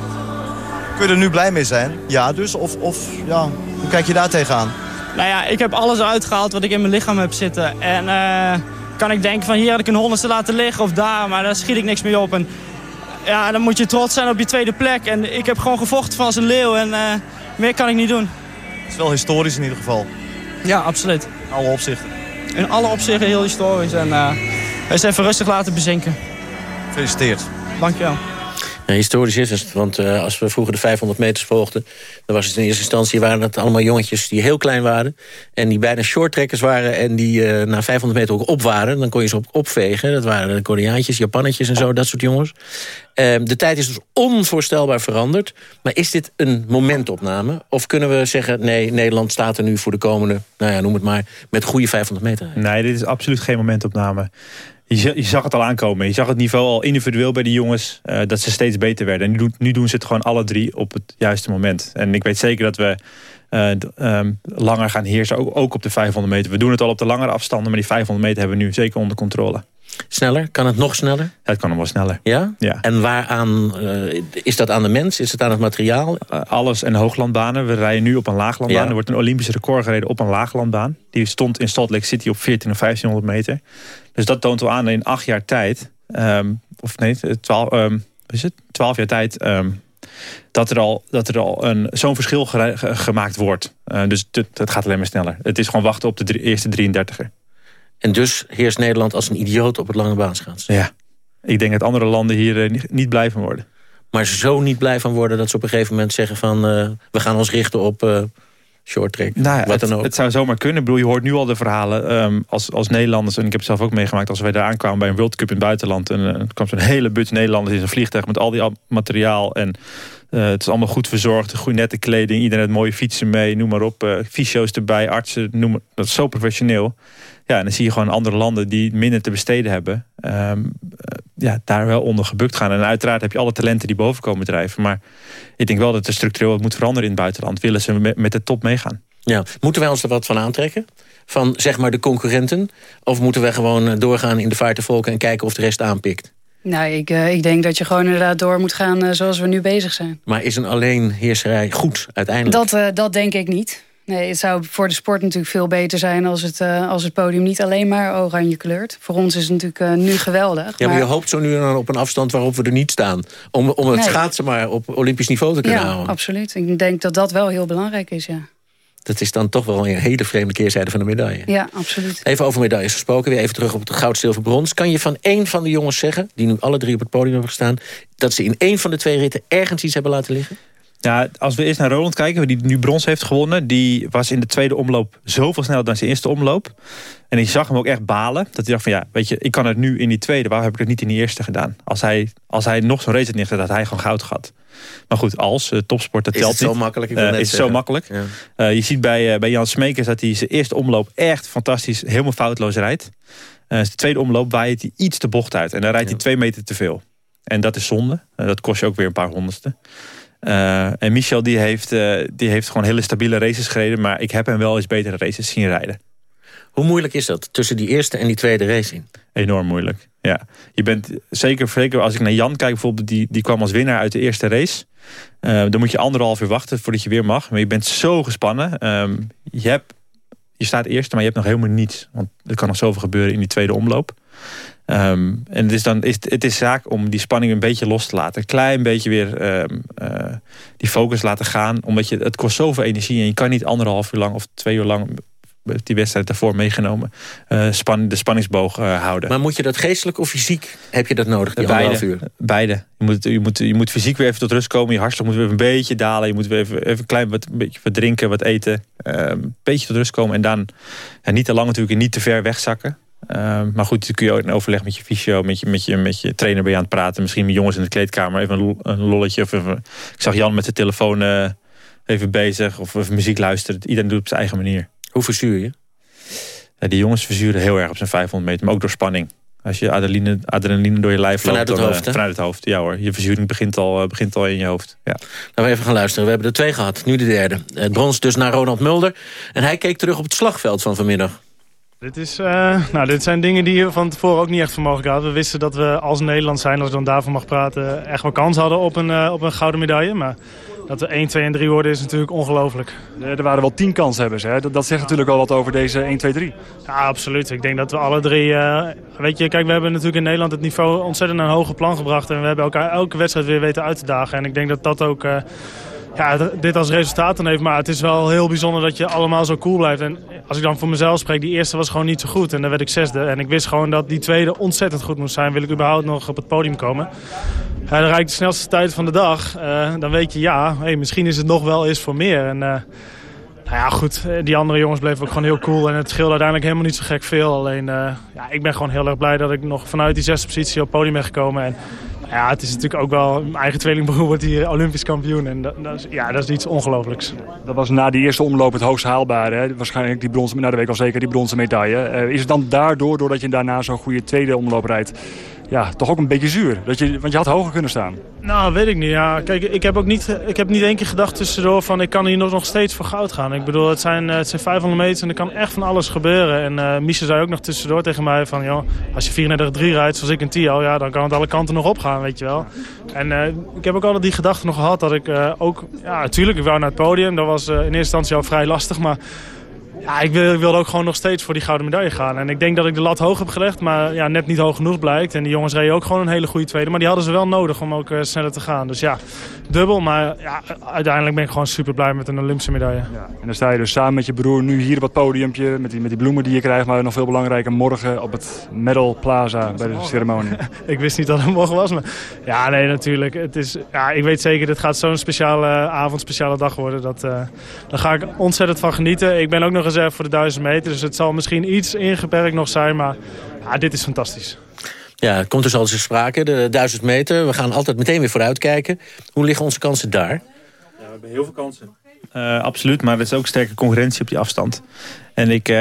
Kun je er nu blij mee zijn? Ja, dus? Of, of ja, hoe kijk je daar tegenaan? Nou ja, ik heb alles uitgehaald wat ik in mijn lichaam heb zitten. En uh, kan ik denken van hier had ik een honderdste laten liggen of daar, maar daar schiet ik niks mee op. En ja, dan moet je trots zijn op je tweede plek. En ik heb gewoon gevochten van als een leeuw en uh, meer kan ik niet doen. Het is wel historisch in ieder geval. Ja, absoluut. In alle opzichten. In alle opzichten heel historisch. En uh, eens even rustig laten bezinken. Gefeliciteerd. Dankjewel. Ja, historisch is het, want uh, als we vroeger de 500 meters volgden... dan was het in eerste instantie waren het allemaal jongetjes die heel klein waren... en die bijna shorttrekkers waren en die uh, na 500 meter ook op waren. Dan kon je ze op, opvegen. Dat waren de Koreaantjes, Japannetjes en zo, dat soort jongens. Uh, de tijd is dus onvoorstelbaar veranderd. Maar is dit een momentopname? Of kunnen we zeggen, nee, Nederland staat er nu voor de komende... nou ja, noem het maar, met goede 500 meter? Nee, dit is absoluut geen momentopname je, je, zag het al aankomen. Je zag het niveau al individueel bij de jongens. Uh, dat ze steeds beter werden. En nu, doen, nu doen ze het gewoon alle drie op het juiste moment. En ik weet zeker dat we uh, um, langer gaan heersen. Ook, ook op de 500 meter. We doen het al op de langere afstanden. Maar die 500 meter hebben we nu zeker onder controle. Sneller? Kan het nog sneller? Het kan nog wel sneller. Ja? ja. En waaraan, uh, is dat aan de mens? Is het aan het materiaal? Uh, alles en hooglandbanen. We rijden nu op een laaglandbaan. Ja. Er wordt een Olympisch record gereden op een laaglandbaan. Die stond in Salt Lake City op 14 of 1500 meter. Dus dat toont wel aan in acht jaar tijd... Um, of nee, twaalf, um, is het? twaalf jaar tijd... Um, dat er al, dat er al een, zo'n verschil gemaakt wordt. Uh, dus het gaat alleen maar sneller. Het is gewoon wachten op de drie, eerste 33er. En dus heerst Nederland als een idioot op het lange baanschaatsen. Ja. Ik denk dat andere landen hier uh, niet blij van worden. Maar zo niet blij van worden dat ze op een gegeven moment zeggen van... Uh, we gaan ons richten op short track, nou ja, wat het, dan ook. Het zou zomaar kunnen. Ik bedoel, je hoort nu al de verhalen um, als, als Nederlanders... en ik heb het zelf ook meegemaakt als wij daar aankwamen bij een World Cup in het buitenland... en er kwam zo'n hele bus Nederlanders in zijn vliegtuig met al die materiaal... en uh, het is allemaal goed verzorgd, goede nette kleding... iedereen heeft mooie fietsen mee, noem maar op. Uh, fysio's erbij, artsen, noem maar, dat is zo professioneel. Ja, en dan zie je gewoon andere landen die minder te besteden hebben... Um, ja, daar wel onder gebukt gaan. En uiteraard heb je alle talenten die boven komen drijven. Maar ik denk wel dat er structureel wat moet veranderen in het buitenland. Willen ze met, de top meegaan. Ja, moeten wij ons er wat van aantrekken? Van zeg maar de concurrenten? Of moeten we gewoon doorgaan in de vaartenvolken... en kijken of de rest aanpikt? Nou, ik, uh, ik denk dat je gewoon inderdaad door moet gaan zoals we nu bezig zijn. Maar is een alleenheerserij goed uiteindelijk? Dat, uh, dat denk ik niet. Nee, het zou voor de sport natuurlijk veel beter zijn als het, uh, als het podium niet alleen maar oranje kleurt. Voor ons is het natuurlijk uh, nu geweldig. Ja, maar, maar, je hoopt zo nu dan op een afstand waarop we er niet staan. Om, om het nee. schaatsen maar op olympisch niveau te kunnen ja, houden. absoluut. Ik denk dat dat wel heel belangrijk is, ja. Dat is dan toch wel een hele vreemde keerzijde van de medaille. Ja, absoluut. Even over medailles gesproken. Weer even terug op het goud, zilver, brons. Kan je van één van de jongens zeggen, die nu alle drie op het podium hebben gestaan... dat ze in één van de twee ritten ergens iets hebben laten liggen? Ja, als we eerst naar Roland kijken, die nu brons heeft gewonnen... die was in de tweede omloop zoveel sneller dan zijn eerste omloop. En ik zag hem ook echt balen. Dat hij dacht van, ja, weet je, ik kan het nu in die tweede... waarom heb ik het niet in die eerste gedaan? Als hij, als hij nog zo'n race had neergezet, had hij gewoon goud gehad. Maar goed, als uh, topsport, dat is telt het zo makkelijk? Ik uh, net is het zo makkelijk. Ja. Uh, je ziet bij, bij Jan Smekers dat hij zijn eerste omloop echt fantastisch, helemaal foutloos rijdt. zijn tweede omloop waait hij iets de bocht uit. En dan rijdt ja. hij twee meter te veel. En dat is zonde. dat kost je ook weer een paar honderdste. Uh, en Michel die heeft, uh, die heeft gewoon hele stabiele races gereden. Maar ik heb hem wel eens betere races zien rijden. Hoe moeilijk is dat tussen die eerste en die tweede race in? Enorm moeilijk, ja. Je bent zeker, zeker als ik naar Jan kijk bijvoorbeeld... die, die kwam als winnaar uit de eerste race. Uh, dan moet je anderhalf uur wachten voordat je weer mag. Maar je bent zo gespannen. Um, je, hebt, je staat eerste, maar je hebt nog helemaal niets. Want er kan nog zoveel gebeuren in die tweede omloop. Um, en het is, dan, is, het is zaak om die spanning een beetje los te laten. Een klein beetje weer um, uh, die focus laten gaan. Omdat je, het kost zoveel energie. En je kan niet anderhalf uur lang of twee uur lang die wedstrijd daarvoor meegenomen. Uh, span, de spanningsboog uh, houden. Maar moet je dat geestelijk of fysiek? Heb je dat nodig, die beide, uur? Beide. Je moet, je, moet, je moet fysiek weer even tot rust komen. Je hartslag moet weer een beetje dalen. Je moet weer even, even een klein wat, een beetje wat drinken, wat eten. Uh, een beetje tot rust komen. En dan ja, niet te lang natuurlijk en niet te ver wegzakken. Uh, maar goed, dan kun je ook in overleg met je fysio, met je, met je, met je trainer bij je aan het praten. Misschien met jongens in de kleedkamer, even een, een lolletje. Of even, ik zag Jan met zijn telefoon uh, even bezig of even muziek luisteren. Iedereen doet het op zijn eigen manier. Hoe verzuur je? Ja, die jongens verzuren heel erg op zijn 500 meter, maar ook door spanning. Als je adrenaline, adrenaline door je lijf vanuit loopt, het hoofd, uh, vanuit het hoofd, ja hoor. Je verzuring begint al, begint al in je hoofd. Ja. Laten we even gaan luisteren. We hebben er twee gehad, nu de derde. Het brons dus naar Ronald Mulder. En hij keek terug op het slagveld van vanmiddag. Dit, is, uh, nou, dit zijn dingen die je van tevoren ook niet echt voor mogelijk hadden. We wisten dat we als Nederland zijn, als ik dan daarvan mag praten... echt wel kans hadden op een, uh, op een gouden medaille. Maar dat we 1, 2 en 3 worden is natuurlijk ongelooflijk. Er waren wel 10 kanshebbers. Hè? Dat, dat zegt natuurlijk al wat over deze 1, 2, 3. Ja, absoluut. Ik denk dat we alle drie... Uh, weet je, kijk, we hebben natuurlijk in Nederland het niveau ontzettend naar een hoger plan gebracht. En we hebben elkaar elke wedstrijd weer weten uit te dagen. En ik denk dat dat ook... ja, dit als resultaat dan heeft. Maar het is wel heel bijzonder dat je allemaal zo cool blijft. En als ik dan voor mezelf spreek, die eerste was gewoon niet zo goed. En dan werd ik zesde. En ik wist gewoon dat die tweede ontzettend goed moest zijn. Wil ik überhaupt nog op het podium komen. dan rijd de snelste tijd van de dag. Uh, dan weet je, ja, hey, misschien is het nog wel eens voor meer. En, uh, nou ja, goed, die andere jongens bleven ook gewoon heel cool. En het scheelde uiteindelijk helemaal niet zo gek veel. Alleen, ja, ik ben gewoon heel erg blij dat ik nog vanuit die zesde positie op het podium ben gekomen. En ja, het is natuurlijk ook wel... Mijn eigen tweelingbroer *laughs* wordt hier Olympisch kampioen. En dat, dat, is, ja, dat is iets ongelooflijks. Dat was na die eerste omloop het hoogst haalbare. Hè? Waarschijnlijk die bronzen, na de week al zeker die bronzen medaille. Uh, is het dan daardoor, doordat je daarna zo'n goede tweede omloop rijdt ja, toch ook een beetje zuur. Dat je, want je had hoger kunnen staan. Nou, weet ik niet. Ja. Kijk, ik heb ook niet, ik heb niet één keer gedacht tussendoor van ik kan hier nog, steeds voor goud gaan. Ik bedoel, het zijn, het zijn 500 meter en er kan echt van alles gebeuren. En uh, zei ook nog tussendoor tegen mij van, joh, als je 34-3 rijdt zoals ik in Tio, ja, dan kan het alle kanten nog opgaan, weet je wel. En uh, ik heb ook altijd die gedachte nog gehad dat ik ook, ja, natuurlijk, ik wou naar het podium. Dat was in eerste instantie al vrij lastig, maar ja, ik, wil, ik wilde ook gewoon nog steeds voor die gouden medaille gaan. En ik denk dat ik de lat hoog heb gelegd, maar ja, net niet hoog genoeg blijkt. En die jongens reden ook gewoon een hele goede tweede. Maar die hadden ze wel nodig om ook uh, sneller te gaan. Dus ja, dubbel. Maar ja, uiteindelijk ben ik gewoon super blij met een Olympische medaille. Ja. En dan sta je dus samen met je broer nu hier op het podiumpje. Met die, met die bloemen die je krijgt. Maar nog veel belangrijker, morgen op het Medal Plaza bij de ceremonie. *laughs* ik wist niet dat het morgen was. Maar ja, nee, natuurlijk. Het is, ja, ik weet zeker, dit gaat zo'n speciale avond, speciale dag worden. Dat, uh, daar ga ik ontzettend van genieten. Ik ben ook nog eens voor de 1000 meter. Dus het zal misschien iets ingeperkt nog zijn, maar ja, dit is fantastisch. Ja, het komt dus al eens sprake, de 1000 meter. We gaan altijd meteen weer vooruitkijken. Hoe liggen onze kansen daar? Ja, we hebben heel veel kansen. Uh, absoluut, maar er is ook sterke concurrentie op die afstand. En ik, uh,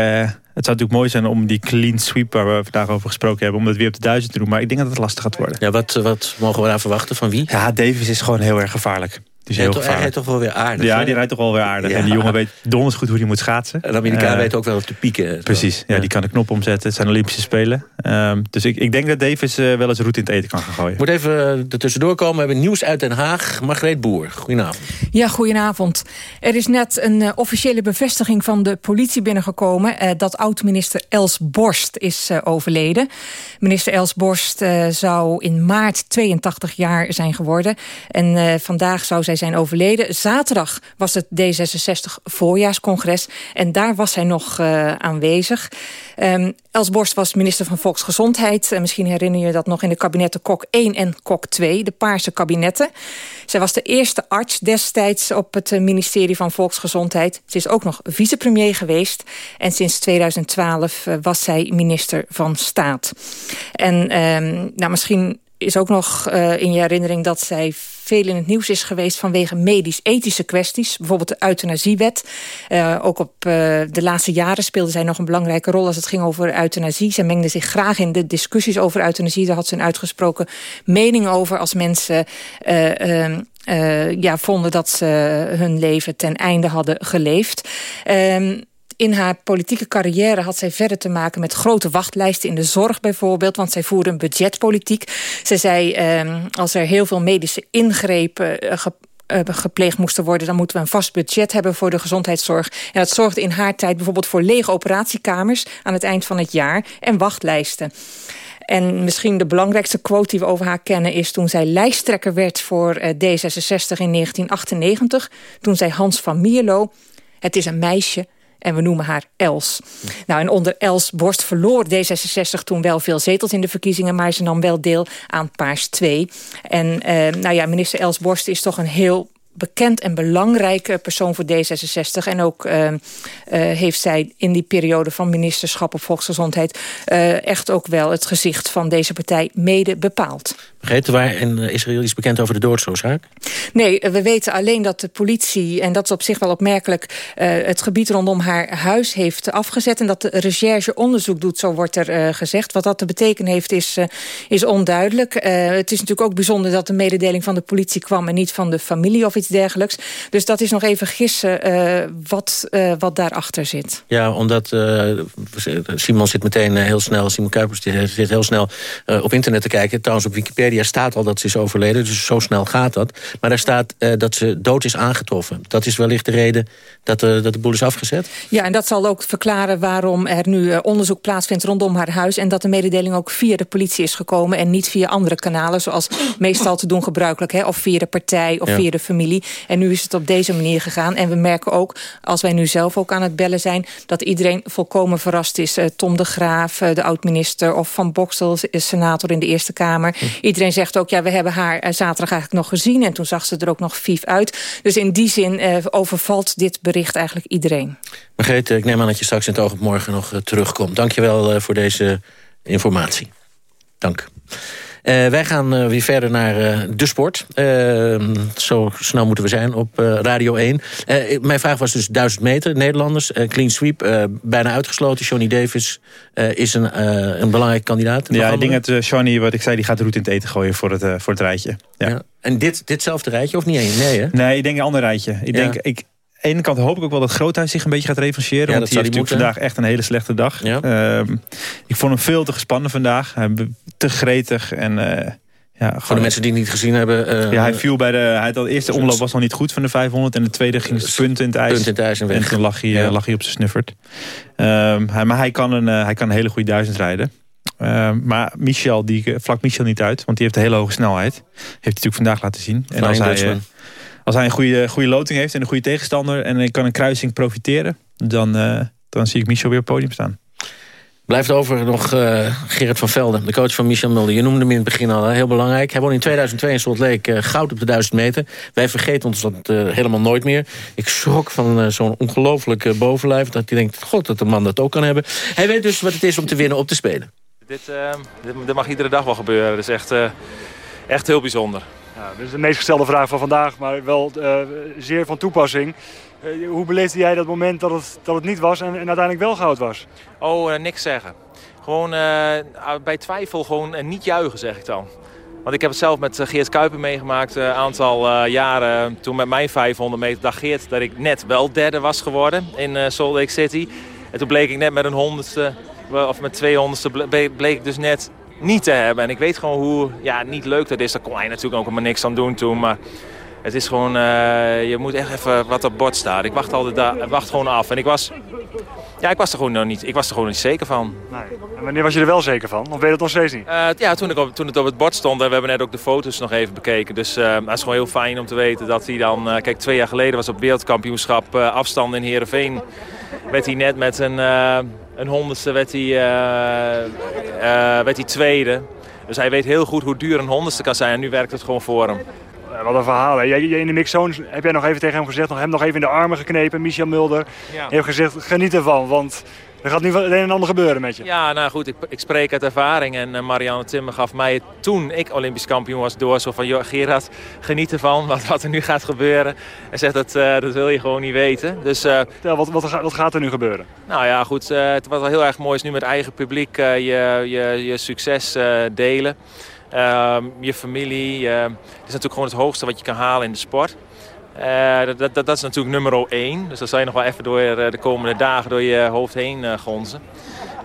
het zou natuurlijk mooi zijn om die clean sweep waar we vandaag over gesproken hebben... om dat weer op de duizend te doen. Maar ik denk dat het lastig gaat worden. Ja, wat, wat mogen we daar verwachten? Van wie? Ja, Davis is gewoon heel erg gevaarlijk. Die is heel hij rijdt toch wel weer aardig? Ja, die rijdt toch wel weer aardig. Ja. En die jongen weet donders goed hoe hij moet schaatsen. En de Amerikaan uh, weet ook wel of te pieken. Precies, ja, die kan de knop omzetten. Het zijn Olympische Spelen. Um, dus ik, ik denk dat Davis uh, wel eens route in het eten kan gaan gooien. Moet even uh, er tussendoor komen. We hebben nieuws uit Den Haag. Margreet Boer, goedenavond. Ja, goedenavond. Er is net een uh, officiële bevestiging van de politie binnengekomen... dat oud-minister Els Borst is overleden. Minister Els Borst zou in maart 82 jaar zijn geworden. En vandaag zou zij zijn overleden. Zaterdag was het D66 voorjaarscongres. En daar was hij nog uh, aanwezig. Um, Els Borst was minister van Volksgezondheid. Uh, misschien herinner je dat nog in de kabinetten Kok 1 en Kok 2. De Paarse kabinetten. Zij was de eerste arts destijds op het ministerie van Volksgezondheid. Ze is ook nog vicepremier geweest. En sinds 2012 uh, was zij minister van Staat. En um, nou, misschien is ook nog uh, in je herinnering dat zij veel in het nieuws is geweest vanwege medisch-ethische kwesties. Bijvoorbeeld de euthanasiewet. Uh, ook op uh, de laatste jaren speelde zij nog een belangrijke rol als het ging over euthanasie. Ze mengde zich graag in de discussies over euthanasie. Daar had ze een uitgesproken mening over als mensen... Uh, ja, vonden dat ze hun leven ten einde hadden geleefd. Uh, in haar politieke carrière had zij verder te maken met grote wachtlijsten in de zorg bijvoorbeeld. Want zij voerde een budgetpolitiek. Ze zei, eh, als er heel veel medische ingrepen ge uh, gepleegd moesten worden... dan moeten we een vast budget hebben voor de gezondheidszorg. En dat zorgde in haar tijd bijvoorbeeld voor lege operatiekamers... aan het eind van het jaar en wachtlijsten. En misschien de belangrijkste quote die we over haar kennen... is toen zij lijsttrekker werd voor D66 in 1998. Toen zei Hans van Mierlo... het is een meisje en we noemen haar Els. Nou, en onder Els Borst verloor D66 toen wel veel zetels in de verkiezingen... maar ze nam wel deel aan Paars 2. En eh, nou ja, minister Els Borst is toch een heel bekend en belangrijke persoon voor D66. En ook uh, uh, heeft zij in die periode van ministerschap op volksgezondheid... Uh, echt ook wel het gezicht van deze partij mede bepaald. Vergeten waar in Israël iets bekend over de doodsoorzaak? Nee, we weten alleen dat de politie, en dat is op zich wel opmerkelijk... het gebied rondom haar huis heeft afgezet... en dat de recherche onderzoek doet, zo wordt er gezegd. Wat dat te betekenen heeft, is, is onduidelijk. het is natuurlijk ook bijzonder dat de mededeling van de politie kwam... en niet van de familie of iets dergelijks. Dus dat is nog even gissen wat, wat daarachter zit. Ja, omdat Simon zit meteen heel snel, Simon Kuipers zit heel snel op internet te kijken. Trouwens, op Wikipedia staat al dat ze is overleden, dus zo snel gaat dat. Maar daar staat dat ze dood is aangetroffen. Dat is wellicht de reden dat, dat de boel is afgezet? Ja, en dat zal ook verklaren waarom er nu onderzoek plaatsvindt rondom haar huis. En dat de mededeling ook via de politie is gekomen en niet via andere kanalen, zoals meestal te doen gebruikelijk. Hè, of via de partij of ja. via de familie. En nu is het op deze manier gegaan. En we merken ook, als wij nu zelf ook aan het bellen zijn... dat iedereen volkomen verrast is. Tom de Graaf, de oud-minister... of Van Boksel, senator in de Eerste Kamer. Hm. Iedereen iedereen zegt ook, ja, we hebben haar zaterdag eigenlijk nog gezien... en toen zag ze er ook nog vief uit. Dus in die zin overvalt dit bericht eigenlijk iedereen. Margreet, ik neem aan dat je straks in het oog op morgen nog terugkomt. Dank je wel voor deze informatie. Dank. Uh, wij gaan uh, weer verder naar uh, de sport. zo snel moeten we zijn op Radio 1. mijn vraag was dus 1000 meter, Nederlanders. clean sweep, bijna uitgesloten. Johnny Davis is een, een belangrijke kandidaat. Ja, ik denk dat Johnny, wat ik zei, die gaat de route in het eten gooien voor het, voor het rijtje. Ja. ja. En dit, ditzelfde rijtje of niet? Nee, hè? Nee, ik denk een ander rijtje. Ik denk, ik, de ene kant hoop ik ook wel dat Groothuis zich een beetje gaat revancheren. want hij heeft natuurlijk vandaag echt een hele slechte dag. Ehm, ik vond hem veel te gespannen vandaag. te gretig en... Uh, ja, Voor de mensen die het niet gezien hebben. Uh, ja, hij viel bij de. Hij had al, de eerste omloop was nog niet goed van de 500. En de tweede ging het punt in het ijs. Punt in het ijs en, en toen lag hij, lag hij op zijn snuffert. Um, hij, maar hij kan, een, hij kan een hele goede duizend rijden. Uh, maar Michel, die vlak Michel niet uit. Want die heeft een hele hoge snelheid. Heeft hij natuurlijk vandaag laten zien. En als hij, als hij een goede, goede loting heeft en een goede tegenstander... en ik kan een kruising profiteren... dan, uh, dan zie ik Michel weer op het podium staan. Blijft over nog uh, Gerrit van Velden, de coach van Michel Mulder. Je noemde hem in het begin al, heel belangrijk. Hij won in 2002 in Salt Lake uh, goud op de 1000 meter. Wij vergeten ons dat uh, helemaal nooit meer. Ik schrok van zo'n ongelooflijk bovenlijf... dat hij denkt, god, dat de man dat ook kan hebben. Hij weet dus wat het is om te winnen op te spelen. Dit, dit, dit mag iedere dag wel gebeuren. Dat is echt, echt heel bijzonder. Ja, dat is de meest gestelde vraag van vandaag, maar wel uh, zeer van toepassing. Uh, hoe beleefde jij dat moment dat het, dat het niet was en, en uiteindelijk wel goud was? Oh, uh, niks zeggen. Gewoon bij twijfel gewoon niet juichen, zeg ik dan. Want ik heb het zelf met Geert Kuiper meegemaakt een aantal jaren. Toen met mijn 500 meter dacht Geert dat ik net wel derde was geworden in Salt Lake City. En toen bleek ik net met een honderdste, of met twee honderdste, bleek ik dus net niet te hebben. En ik weet gewoon hoe ja, niet leuk dat is. Daar kon hij natuurlijk ook helemaal niks aan doen toen. Maar het is gewoon, uh, je moet echt even wat op bord staan. Ik wacht, altijd daar, wacht gewoon af. En ik was, ja, ik was er gewoon nog niet, ik was er gewoon niet zeker van. Nee. En wanneer was je er wel zeker van? Of weet je het nog steeds niet? Uh, ja, toen, ik op, toen het op het bord stond. En we hebben net ook de foto's nog even bekeken. Dus uh, het is gewoon heel fijn om te weten dat hij dan... kijk, twee jaar geleden was op wereldkampioenschap afstand in Heerenveen. Werd hij net met een een honderdste werd hij, uh, uh, werd hij tweede. Dus hij weet heel goed hoe duur een honderdste kan zijn. En nu werkt het gewoon voor hem. Wat een verhaal. Hè? Jij, in de mixzone heb jij nog even tegen hem gezegd, nog, hem nog even in de armen geknepen, Michel Mulder. Ja. Je hebt gezegd, geniet ervan, want er gaat nu het een en ander gebeuren met je. Ja, nou goed, ik, ik spreek uit ervaring. En uh, Marianne Timmer gaf mij toen ik Olympisch kampioen was door. Zo van, Gerard, geniet ervan *laughs* wat, wat er nu gaat gebeuren. En zegt, dat, uh, dat wil je gewoon niet weten. Dus, uh, wat, wat, wat, gaat er nu gebeuren? Nou ja, goed, het was wel heel erg mooi is nu met eigen publiek je, je, je succes delen. Ehm, je familie. het is natuurlijk gewoon het hoogste wat je kan halen in de sport. Uh, dat, dat, dat, is natuurlijk nummer 1. Dus dat zal je nog wel even door eh, de komende dagen door je hoofd heen uh, gonzen.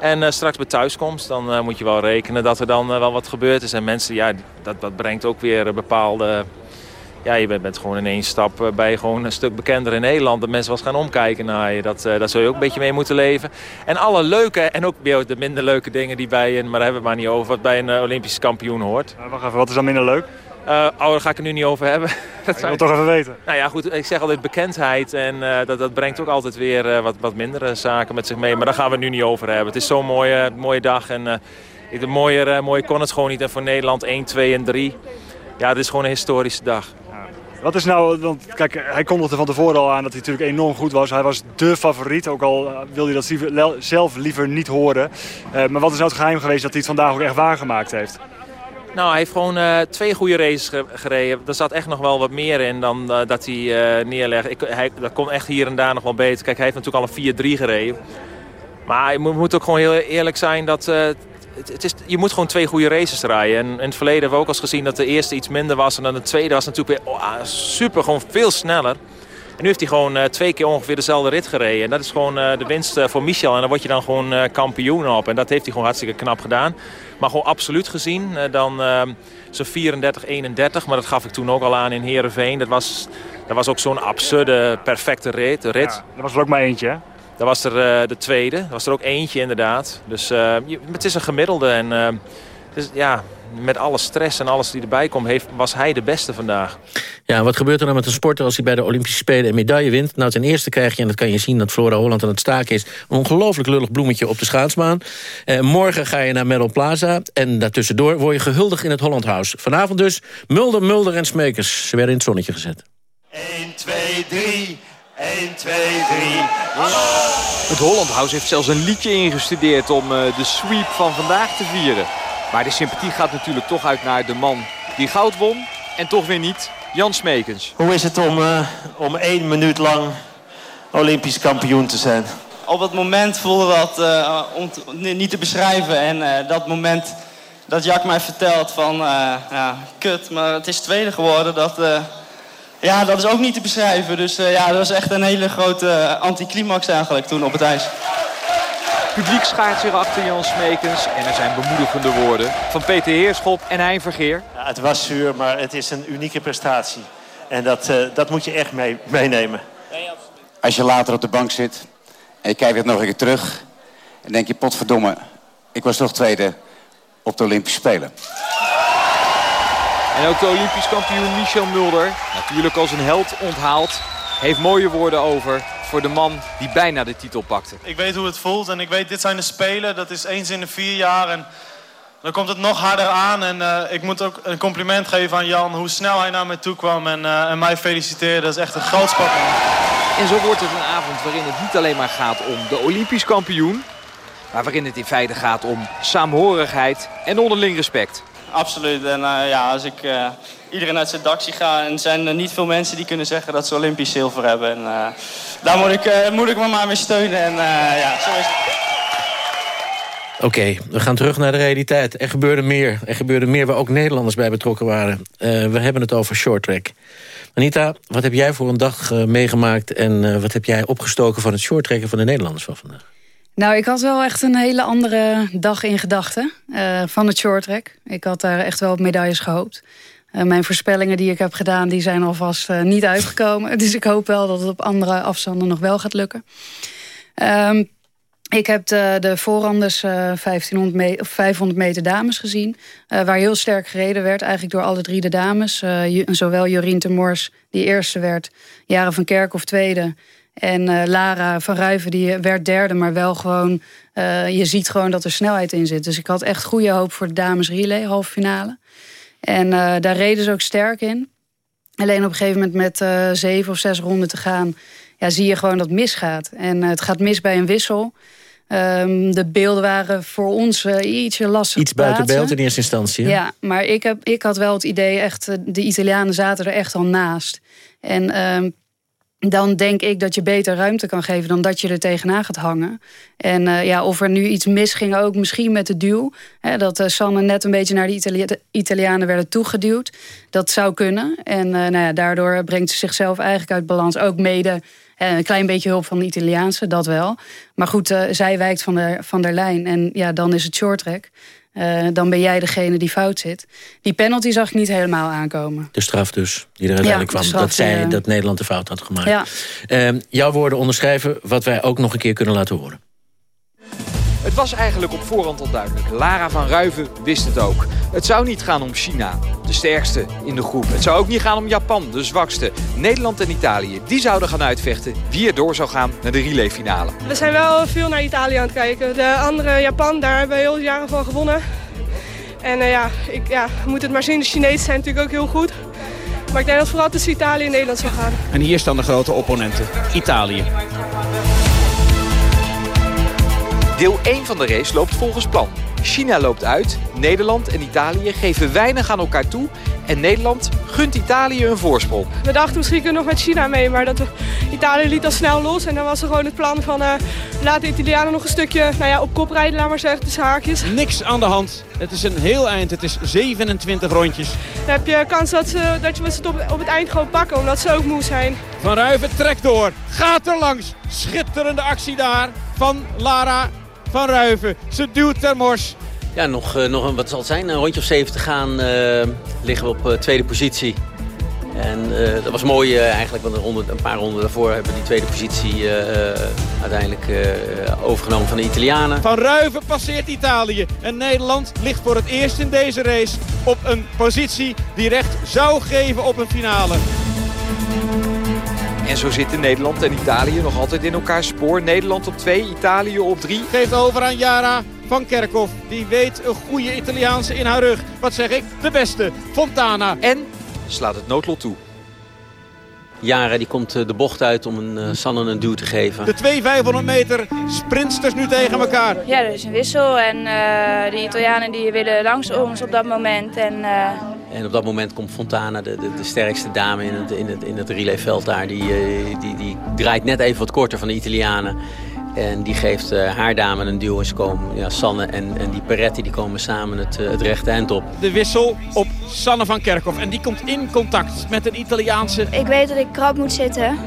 En straks bij thuiskomst, dan moet je wel rekenen dat er dan wel wat gebeurd is. En mensen, ja, dat, dat brengt ook weer bepaalde... Ja, je bent, bent gewoon in één stap bij gewoon een stuk bekender in Nederland. Dat mensen eens gaan omkijken naar je. Dat, dat zul je ook een beetje mee moeten leven. En alle leuke en ook de minder leuke dingen die bij een... Maar daar hebben we maar niet over, wat bij een Olympische kampioen hoort. wacht even, wat is dan minder leuk? Uh, oh, daar ga ik het nu niet over hebben. *laughs* dat ik wil toch even weten. Nou ja, goed, ik zeg altijd bekendheid. En uh, dat, dat brengt ook altijd weer uh, wat, wat mindere zaken met zich mee. Maar daar gaan we het nu niet over hebben. Het is zo'n mooie, mooie dag. En de mooier, mooier kon het gewoon niet. En voor Nederland 1, 2 en 3. Ja, het is gewoon een historische dag. Wat is nou, want kijk, hij kondigde van tevoren al aan dat hij natuurlijk enorm goed was. Hij was dé favoriet, ook al wilde hij dat zelf liever niet horen. maar wat is nou het geheim geweest dat hij het vandaag ook echt waargemaakt heeft? Nou, hij heeft gewoon uh, twee goede races gereden. Er zat echt nog wel wat meer in dan uh, dat hij uh. Ik, hij, dat kon echt hier en daar nog wel beter. Kijk, hij heeft natuurlijk al een 4-3 gereden. Maar je moet, ook gewoon heel eerlijk zijn dat... Het, het, is, je moet gewoon twee goede races rijden. En in het verleden hebben we ook al eens gezien dat de eerste iets minder was. En dan de tweede was natuurlijk weer oh, super, gewoon veel sneller. En nu heeft hij gewoon uh, twee keer ongeveer dezelfde rit gereden. En dat is gewoon uh, de winst uh, voor Michel. En dan word je dan gewoon kampioen op. En dat heeft hij gewoon hartstikke knap gedaan. Maar gewoon absoluut gezien dan zo'n 34-31. Maar dat gaf ik toen ook al aan in Heerenveen. Dat was, dat was ook zo'n absurde, perfecte rit. rit. Ja, dat was er ook maar eentje, hè? Dat was er de tweede. Dat was er ook eentje inderdaad. Dus het is een gemiddelde. En dus, ja, met alle stress en alles die erbij komt, heeft, was hij de beste vandaag. Ja, wat gebeurt er dan met een sporter als hij bij de Olympische Spelen een medaille wint? Nou, ten eerste krijg je, en dat kan je zien dat Flora Holland aan het staken is... een ongelooflijk lullig bloemetje op de schaatsbaan. Eh, morgen ga je naar Medal Plaza en daartussendoor word je gehuldigd in het Holland House. Vanavond dus Mulder, Mulder en Smekers. Ze werden in het zonnetje gezet. 1, 2, 3... 1, 2, 3. Het Holland House heeft zelfs een liedje ingestudeerd om uh, de sweep van vandaag te vieren. Maar de sympathie gaat natuurlijk toch uit naar de man die goud won. En toch weer niet, Jan Smekens. Hoe is het om, uh, om één minuut lang Olympisch kampioen te zijn? Op dat moment voelde dat uh, om te, niet te beschrijven. En dat moment dat Jack mij vertelt van, ja, kut, maar het is tweede geworden. Dat, ja, dat is ook niet te beschrijven. Dus uh, ja, dat was echt een hele grote anticlimax eigenlijk toen op het ijs. Het publiek schaart zich achter Jan Smekens. En er zijn bemoedigende woorden van Peter Heerschop en Hein Vergeer. Ja, het was zuur, maar het is een unieke prestatie. En dat, uh, dat moet je echt mee, meenemen. Als je later op de bank zit en je kijkt het nog een keer terug... en denk je, potverdomme, ik was toch tweede op de Olympische Spelen. En ook de Olympisch kampioen Michel Mulder, natuurlijk als een held onthaald... heeft mooie woorden over voor de man die bijna de titel pakte. Ik weet hoe het voelt en ik weet, dit zijn de Spelen. Dat is eens in de vier jaar en dan komt het nog harder aan. En uh, ik moet ook een compliment geven aan Jan, hoe snel hij naar mij toe kwam en, uh, en mij feliciteerde. Dat is echt een groot sport. En zo wordt het een avond waarin het niet alleen maar gaat om de Olympisch kampioen... maar waarin het in feite gaat om saamhorigheid en onderling respect. Absoluut. En uh, ja, als ik uh, iedereen uit zijn dak zie gaan... en zijn er niet veel mensen die kunnen zeggen dat ze Olympisch zilver hebben. En uh, daar moet ik, moet ik me maar mee steunen. En ja, zo. Oké, we gaan terug naar de realiteit. Er gebeurde meer. Er gebeurde meer waar ook Nederlanders bij betrokken waren. we hebben het over short track. Anita, wat heb jij voor een dag meegemaakt... en wat heb jij opgestoken van het short tracken van de Nederlanders van vandaag? Nou, ik had wel echt een hele andere dag in gedachten uh, van het shorttrack. Ik had daar echt wel op medailles gehoopt. Uh, mijn voorspellingen die ik heb gedaan, die zijn alvast uh, niet uitgekomen. *laughs* Dus ik hoop wel dat het op andere afstanden nog wel gaat lukken. Um, ik heb de, de voorranders 1500 meter, of 500 meter dames gezien. waar heel sterk gereden werd, eigenlijk door alle drie de dames. zowel Jorien Temors, die eerste werd, Jaren van Kerkhoff tweede... En uh, Lara van Ruiven die werd derde, maar wel gewoon... Uh, je ziet gewoon dat er snelheid in zit. Dus ik had echt goede hoop voor de dames relay, halve finale. En uh, daar reden ze ook sterk in. Alleen op een gegeven moment met zeven of zes ronden te gaan... Ja, zie je gewoon dat het misgaat. En het gaat mis bij een wissel. Um, de beelden waren voor ons ietsje lastig Iets buiten beeld in eerste instantie. Hè? Ja, maar ik, heb, ik had wel het idee, echt, de Italianen zaten er echt al naast. En... Um, dan denk ik dat je beter ruimte kan geven dan dat je er tegenaan gaat hangen. En uh, ja, of er nu iets misging ook misschien met de duw. Hè, dat uh, Sanne net een beetje naar de Itali Italianen werden toegeduwd. Dat zou kunnen. En uh, nou ja, daardoor brengt ze zichzelf eigenlijk uit balans. Ook mede een klein beetje hulp van de Italiaanse, dat wel. Maar goed, zij wijkt van de, van der lijn. En ja, dan is het short track. Uh, dan ben jij degene die fout zit. Die penalty zag ik niet helemaal aankomen. De straf dus, die er uiteindelijk ja, kwam. dat zij, uh, dat Nederland de fout had gemaakt. Ja. Uh, jouw woorden onderschrijven wat wij ook nog een keer kunnen laten horen. Het was eigenlijk op voorhand al duidelijk. Lara van Ruiven wist het ook. Het zou niet gaan om China, de sterkste in de groep. Het zou ook niet gaan om Japan, de zwakste. Nederland en Italië, die zouden gaan uitvechten wie er door zou gaan naar de relayfinale. We zijn wel veel naar Italië aan het kijken. De andere Japan, daar hebben we heel jaren van gewonnen. En uh, ja, ik ja, moet het maar zien. De Chinezen zijn natuurlijk ook heel goed. Maar ik denk dat vooral tussen Italië en Nederland zal gaan. En hier staan de grote opponenten. Italië. Deel 1 van de race loopt volgens plan. China loopt uit, Nederland en Italië geven weinig aan elkaar toe... en Nederland gunt Italië een voorsprong. We dachten misschien kunnen we nog met China mee, maar dat we, Italië liet al snel los. En dan was er gewoon het plan van uh, laat de Italianen nog een stukje nou ja, op kop rijden, laat maar zeggen, tussen haakjes. Niks aan de hand. Het is een heel eind, het is 27 rondjes. Dan heb je kans dat, ze, dat we het op, op het eind gewoon pakken, omdat ze ook moe zijn. Van Ruiven trekt door, gaat er langs. Schitterende actie daar van Lara van Ruiven. Ze duwt ter mors. Ja, nog, uh, nog een, wat zal het zijn, een rondje of zeven te gaan uh, liggen we op uh, tweede positie. En uh, dat was mooi uh, eigenlijk, want een, ronde, een, paar ronden daarvoor hebben we die tweede positie uh, uiteindelijk overgenomen van de Italianen. Van Ruiven passeert Italië en Nederland ligt voor het eerst in deze race op een positie die recht zou geven op een finale. En zo zitten Nederland en Italië nog altijd in elkaar spoor. Nederland op 2, Italië op 3. Geeft over aan Jara van Kerkhoff. Die weet een goede Italiaanse in haar rug. Wat zeg ik? De beste, Fontana. En slaat het noodlot toe. Jara die komt de bocht uit om een uh, Sanne een duw te geven. De twee 500 meter sprintsters nu tegen elkaar. Ja, er is een wissel en uh, de Italianen die willen langs ons op dat moment. En, uh... en op dat moment komt Fontana, de, de, de, sterkste dame in het, in het, in het relayveld daar. Die, die, die draait net even wat korter van de Italianen. En die geeft uh, haar dame een duw en ze komen, ja, Sanne en, en die Peretti die komen samen het, uh, het rechte eind op. De wissel op Sanne van Kerkhoff en die komt in contact met een Italiaanse. Ik weet dat ik krap moet zitten,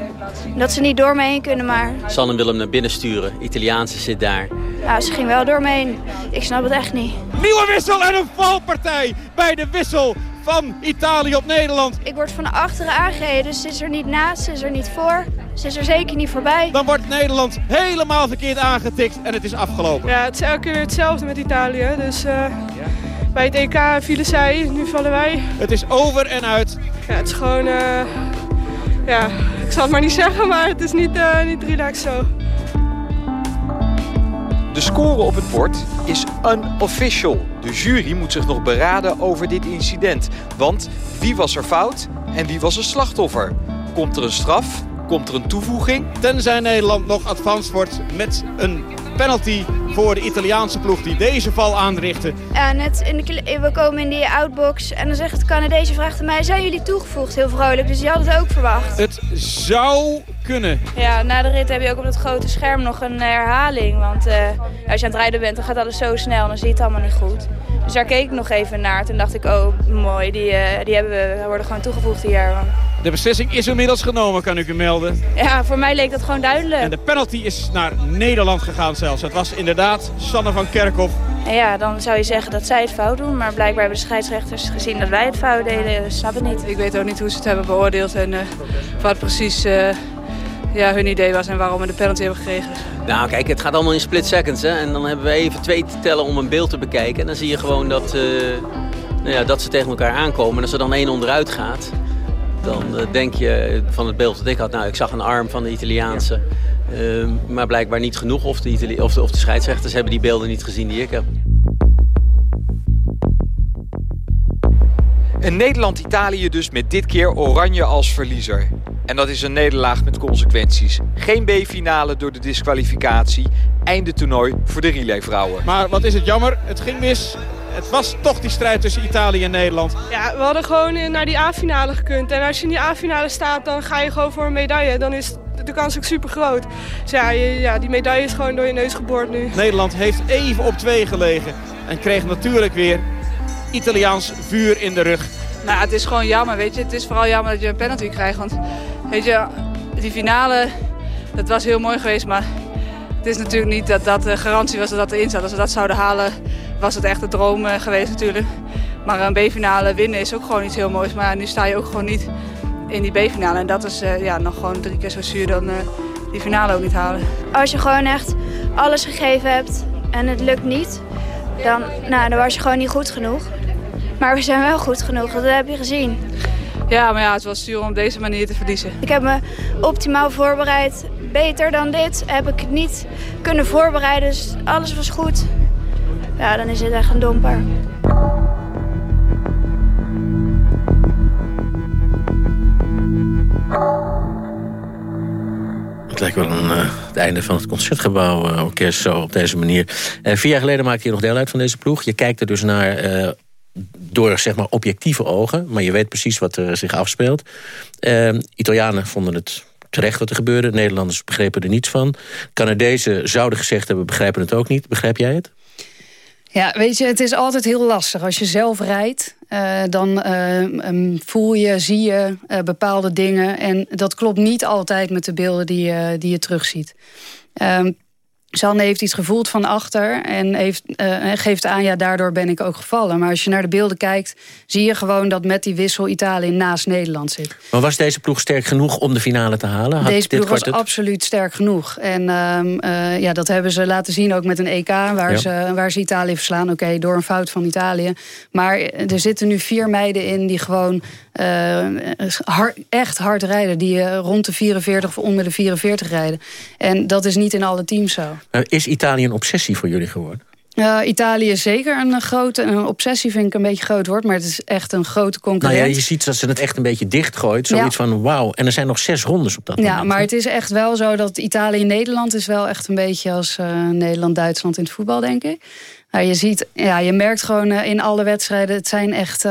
dat ze niet door me heen kunnen maar... Sanne wil hem naar binnen sturen, Italiaanse zit daar. Ja, ze ging wel door me heen. Ik snap het echt niet. Nieuwe wissel en een valpartij bij de wissel van Italië op Nederland. Ik word van achteren aangereden, dus ze is er niet naast, ze is er niet voor. Ze is er zeker niet voorbij. Dan wordt Nederland helemaal verkeerd aangetikt en het is afgelopen. Ja, het is elke keer hetzelfde met Italië. Dus uh, bij het EK vielen zij, nu vallen wij. Het is over en uit. Ja, het is gewoon... Uh, ja, ik zal het maar niet zeggen, maar het is niet, uh, niet relaxed zo. De score op het bord is unofficial. De jury moet zich nog beraden over dit incident. Want wie was er fout en wie was er slachtoffer? Komt er een straf? Komt er een toevoeging? Tenzij Nederland nog advanced wordt met een penalty voor de Italiaanse ploeg die deze val aanrichtte. Ja, net in de, we komen in die outbox en dan zegt de Canadese vraagt aan mij... zijn jullie toegevoegd? Heel vrolijk, dus die hadden het ook verwacht. Het zou kunnen. Ja, na de rit heb je ook op dat grote scherm nog een herhaling. Want uh, als je aan het rijden bent, dan gaat alles zo snel en dan zie je het allemaal niet goed. Dus daar keek ik nog even naar. Toen dacht ik, oh mooi, die, uh, die hebben we, worden gewoon toegevoegd hier. De beslissing is inmiddels genomen, kan ik u melden. Ja, voor mij leek dat gewoon duidelijk. En de penalty is naar Nederland gegaan zelfs. Het was inderdaad Sanne van Kerkhoff. En ja, dan zou je zeggen dat zij het fout doen. Maar blijkbaar hebben de scheidsrechters gezien dat wij het fout deden. Dus snap het niet. Ik weet ook niet hoe ze het hebben beoordeeld en uh, wat precies uh, ja, hun idee was en waarom we de penalty hebben gekregen. Nou kijk, het gaat allemaal in split seconds. Hè? En dan hebben we even twee te tellen om een beeld te bekijken. En dan zie je gewoon dat, uh, nou ja, dat ze tegen elkaar aankomen. En als er dan één onderuit gaat, dan uh, denk je van het beeld dat ik had... nou, ik zag een arm van de Italiaanse. Uh, maar blijkbaar niet genoeg. Of de, Itali of, de, of de scheidsrechters hebben die beelden niet gezien die ik heb. En Nederland-Italië dus met dit keer oranje als verliezer. En dat is een nederlaag met consequenties. Geen B-finale door de disqualificatie. Einde toernooi voor de relayvrouwen. Maar wat is het jammer, het ging mis. Het was toch die strijd tussen Italië en Nederland. Ja, we hadden gewoon naar die A-finale gekund. En als je in die A-finale staat, dan ga je gewoon voor een medaille. Dan is de kans ook super groot. Dus ja, ja, die medaille is gewoon door je neus geboord nu. Nederland heeft even op twee gelegen. En kreeg natuurlijk weer Italiaans vuur in de rug. Nou, het is gewoon jammer, weet je. Het is vooral jammer dat je een penalty krijgt. Want, weet je, die finale, dat was heel mooi geweest. Maar het is natuurlijk niet dat dat de garantie was dat dat erin zat. Als we dat zouden halen, was het echt een droom geweest natuurlijk. Maar een B-finale winnen is ook gewoon iets heel moois. Maar nu sta je ook gewoon niet in die B-finale. En dat is uh, ja, nog gewoon drie keer zo zuur dan uh, die finale ook niet halen. Als je gewoon echt alles gegeven hebt en het lukt niet... dan, nou, dan was je gewoon niet goed genoeg. Maar we zijn wel goed genoeg, dat heb je gezien. Ja, maar ja, het was zuur om op deze manier te verliezen. Ik heb me optimaal voorbereid. Beter dan dit heb ik het niet kunnen voorbereiden. Dus alles was goed. Ja, dan is het echt een domper. Het lijkt wel een, uh, het einde van het Concertgebouw uh, orkest zo op deze manier. Uh, vier jaar geleden maakte je nog deel uit van deze ploeg. Je kijkt er dus naar door zeg maar objectieve ogen. Maar je weet precies wat er zich afspeelt. Italianen vonden het terecht wat er gebeurde. Nederlanders begrepen er niets van. Canadezen zouden gezegd hebben, begrijpen het ook niet. Begrijp jij het? Ja, weet je, het is altijd heel lastig. Als je zelf rijdt, uh, dan um, voel je, zie je uh, bepaalde dingen. En dat klopt niet altijd met de beelden die, die je terugziet. Sanne heeft iets gevoeld van achter en heeft, uh, geeft aan, ja, daardoor ben ik ook gevallen. Maar als je naar de beelden kijkt, zie je gewoon dat met die wissel Italië naast Nederland zit. Maar was deze ploeg sterk genoeg om de finale te halen? Had deze ploeg was absoluut sterk genoeg. En uh, ja, dat hebben ze laten zien ook met een EK, waar, ze, waar ze Italië verslaan. Oké, door een fout van Italië. Maar er zitten nu vier meiden in die gewoon uh, hard, echt hard rijden. Die rond de 44 of onder de 44 rijden. En dat is niet in alle teams zo. Is Italië een obsessie voor jullie geworden? Uh, Italië is zeker een grote, een obsessie vind ik een beetje groot woord, maar het is echt een grote concurrent. Nou ja, je ziet dat ze het echt een beetje dichtgooit, zoiets van wauw. En er zijn nog zes rondes op dat ja, moment. Ja, maar het is echt wel zo dat Italië-Nederland is wel echt een beetje als uh, Nederland-Duitsland in het voetbal, denk ik. Nou, je ziet, ja, je merkt gewoon uh, in alle wedstrijden, het zijn echt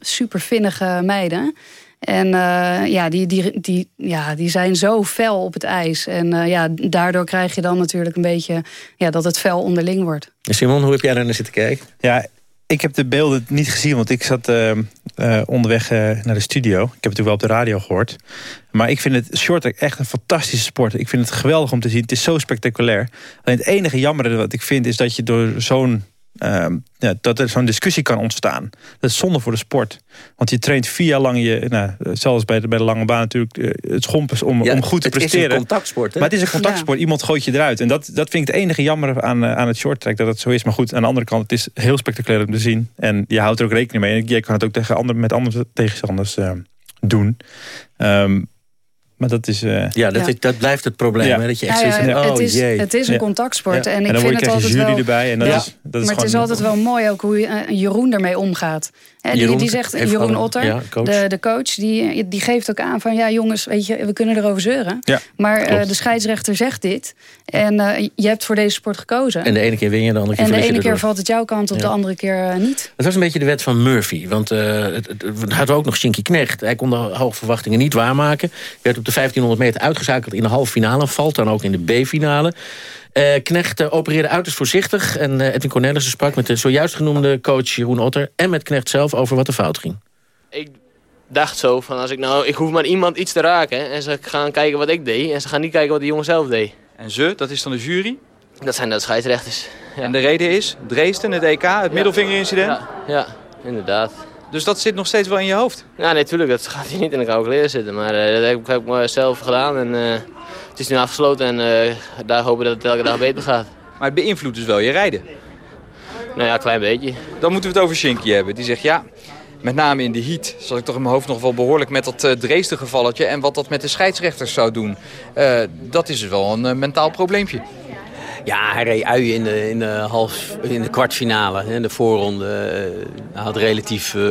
super vinnige meiden. En uh, ja, die, die, die, ja, die zijn zo fel op het ijs. En uh, ja, daardoor krijg je dan natuurlijk een beetje ja, dat het fel onderling wordt. Simon, hoe heb jij daar naar zitten kijken? Ja, ik heb de beelden niet gezien, want ik zat uh, onderweg naar de studio. Ik heb het natuurlijk wel op de radio gehoord. Maar ik vind het shorttrack echt een fantastische sport. Ik vind het geweldig om te zien. Het is zo spectaculair. Alleen het enige jammer wat ik vind is dat je door zo'n uh, ja, dat er zo'n discussie kan ontstaan. Dat is zonde voor de sport. Want je traint vier jaar lang, je, nou, zelfs bij de, bij de lange baan natuurlijk, uh, het schompers om, ja, om goed te presteren. Het is een contactsport. Hè? Maar het is een contactsport. Ja. Iemand gooit je eruit. En dat, dat vind ik het enige jammer aan, uh, aan het short track, dat het zo is. Maar goed, aan de andere kant, het is heel spectaculair om te zien. En je houdt er ook rekening mee. En je kan het ook tegen andere, met andere tegenstanders uh, doen. Um, maar dat is... Uh, ja, dat, ja. Is, dat blijft het probleem. Ja. Hè? Dat je echt ja, zegt, oh het is, jee. Het is een contactsport. En, en ik dan vind je, het altijd jury wel, erbij. En dat is, dat is maar het is altijd wel mooi ook hoe uh, Jeroen ermee omgaat. He, Jeroen, die, die zegt, Jeroen alle, Otter, coach. De, de coach, die, die geeft ook aan van... ja jongens, weet je, we kunnen erover zeuren. maar uh, de scheidsrechter zegt dit. En je hebt voor deze sport gekozen. En de ene keer win je, de andere keer En de ene keer valt het jouw kant op, de andere keer niet. Het was een beetje de wet van Murphy. Want het, het, het hadden we ook nog Shinky Knecht. Hij kon de hoge verwachtingen niet waarmaken. Werd op de 1500 meter uitgezakeld in de halve finale. Valt dan ook in de B-finale. Uh, Knecht uh, opereerde uiterst voorzichtig. En uh, Edwin Cornelissen sprak met de zojuist genoemde coach Jeroen Otter... en met Knecht zelf over wat er fout ging. Ik dacht zo van als ik nou... Ik hoef maar iemand iets te raken. En ze gaan kijken wat ik deed. En ze gaan niet kijken wat die jongen zelf deed. En ze, dat is dan de jury? Dat zijn de scheidsrechters. Ja. En de reden is Dresden, het EK, het ja. middelvingerincident? Ja, ja, inderdaad. Dus dat zit nog steeds wel in je hoofd? Ja, natuurlijk. Nee, dat gaat hier niet in de koude kleren zitten. Maar uh, dat heb ik, heb ik mezelf gedaan. En, uh, het is nu afgesloten en uh, daar hopen dat het elke dag beter gaat. Maar het beïnvloedt dus wel je rijden? Nou ja, een klein beetje. Dan moeten we het over Shinky hebben. Die zegt ja, met name in de heat zat ik toch in mijn hoofd nog wel behoorlijk met dat uh, Dresden gevalletje. En wat dat met de scheidsrechters zou doen. Dat is dus wel een mentaal probleempje. Ja, hij reed uien in de, in de, half, in de kwartfinale. In de voorronde hij had relatief uh,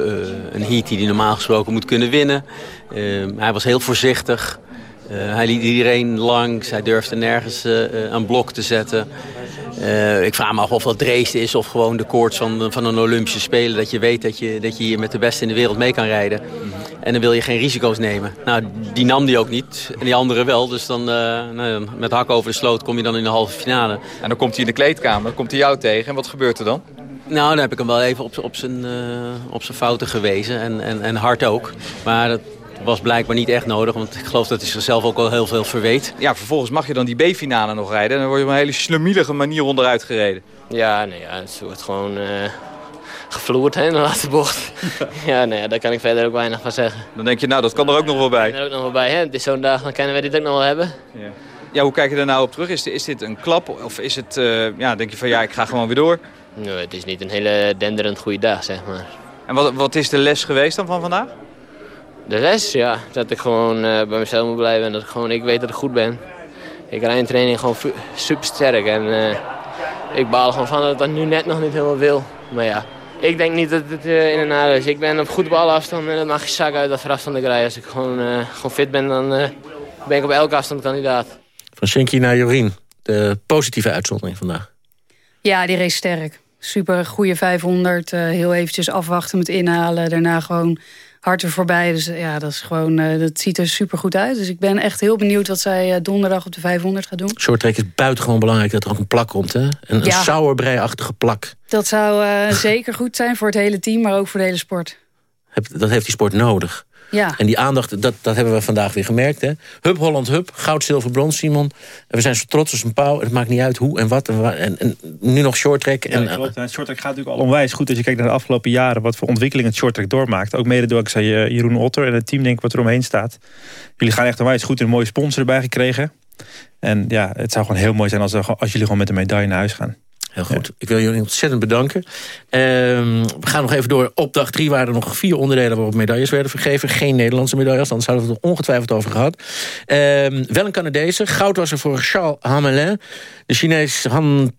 een heat die hij normaal gesproken moet kunnen winnen. Hij was heel voorzichtig. Hij liet iedereen langs. Hij durfde nergens een blok te zetten. ik vraag me af of dat Dresden is of gewoon de koorts van, van een Olympische Spelen. Dat je weet dat je, dat je hier met de beste in de wereld mee kan rijden. En dan wil je geen risico's nemen. Nou, die nam die ook niet. En die andere wel. Dus dan nou, met hak over de sloot kom je dan in de halve finale. En dan komt hij in de kleedkamer, komt hij jou tegen. En wat gebeurt er dan? Nou, dan heb ik hem wel even op, op, zijn, uh, op zijn fouten gewezen. En, en, en hard ook. Maar dat was blijkbaar niet echt nodig. Want ik geloof dat hij zichzelf ook al heel veel verweet. Ja, vervolgens mag je dan die B-finale nog rijden. En dan word je op een hele slemielige manier onderuit gereden. Ja, nee, ja, het wordt gewoon... Uh gevloerd hè, in de laatste bocht. *laughs* ja, nee, daar kan ik verder ook weinig van zeggen. Dan denk je, nou, dat kan er ook nog wel bij. kan er ook nog wel bij, hè. Het is zo'n dag, dan kunnen we dit ook nog wel hebben. Ja. ja, hoe kijk je er nou op terug? Is dit, is dit een klap of is het, uh, ja, denk je van, ja, ik ga gewoon weer door? Nee, het is niet een hele denderend goede dag, zeg maar. En wat, wat is de les geweest dan van vandaag? De les, ja, dat ik gewoon uh, bij mezelf moet blijven en dat ik gewoon, ik weet dat ik goed ben. Ik rij in training gewoon super sterk en uh, ik baal gewoon van dat ik dat nu net nog niet helemaal wil. Maar ja, ik denk niet dat het uh, in een nadeel is. Ik ben op goed balafstand en dat mag je zak uit dat afstand ik rij. Als ik gewoon, uh, gewoon fit ben, dan uh, ben ik op elke afstand kandidaat. Van Shinky naar Jorien, de positieve uitzondering vandaag. Ja, die race sterk. Super goede 500. heel eventjes afwachten met inhalen. Daarna gewoon hard er voorbij. Dus ja, dat, is gewoon, uh, dat ziet er super goed uit. Dus ik ben echt heel benieuwd wat zij uh, donderdag op de 500 gaat doen. Shorttrack is buitengewoon belangrijk dat er ook een plak komt. Hè? Een, ja. sauerbreiachtige plak. Dat zou zeker goed zijn voor het hele team, maar ook voor de hele sport. Dat heeft die sport nodig. Ja. En die aandacht, dat, dat hebben we vandaag weer gemerkt. Hè? Hup, Holland, hup. Goud, zilver, brons, Simon. En we zijn zo trots als een pauw. Het maakt niet uit hoe en wat. En, wa- en, en nu nog shorttrack. En, Ja, klopt. En het shorttrack gaat natuurlijk al onwijs goed. Als je kijkt naar de afgelopen jaren... wat voor ontwikkeling het shorttrack doormaakt. Ook mede door, ik zei, eh, Jeroen Otter en het team denk ik wat er omheen staat. Jullie gaan echt onwijs goed. Een mooie sponsor erbij gekregen. En ja, het zou gewoon heel mooi zijn als, als jullie gewoon met een medaille naar huis gaan. Heel goed. Ik wil jullie ontzettend bedanken. Ehm, we gaan nog even door. Op dag drie waren er nog vier onderdelen waarop medailles werden vergeven. Geen Nederlandse medailles, anders hadden we het er ongetwijfeld over gehad. Ehm, wel een Canadese. Goud was er voor Charles Hamelin. De Chinees Han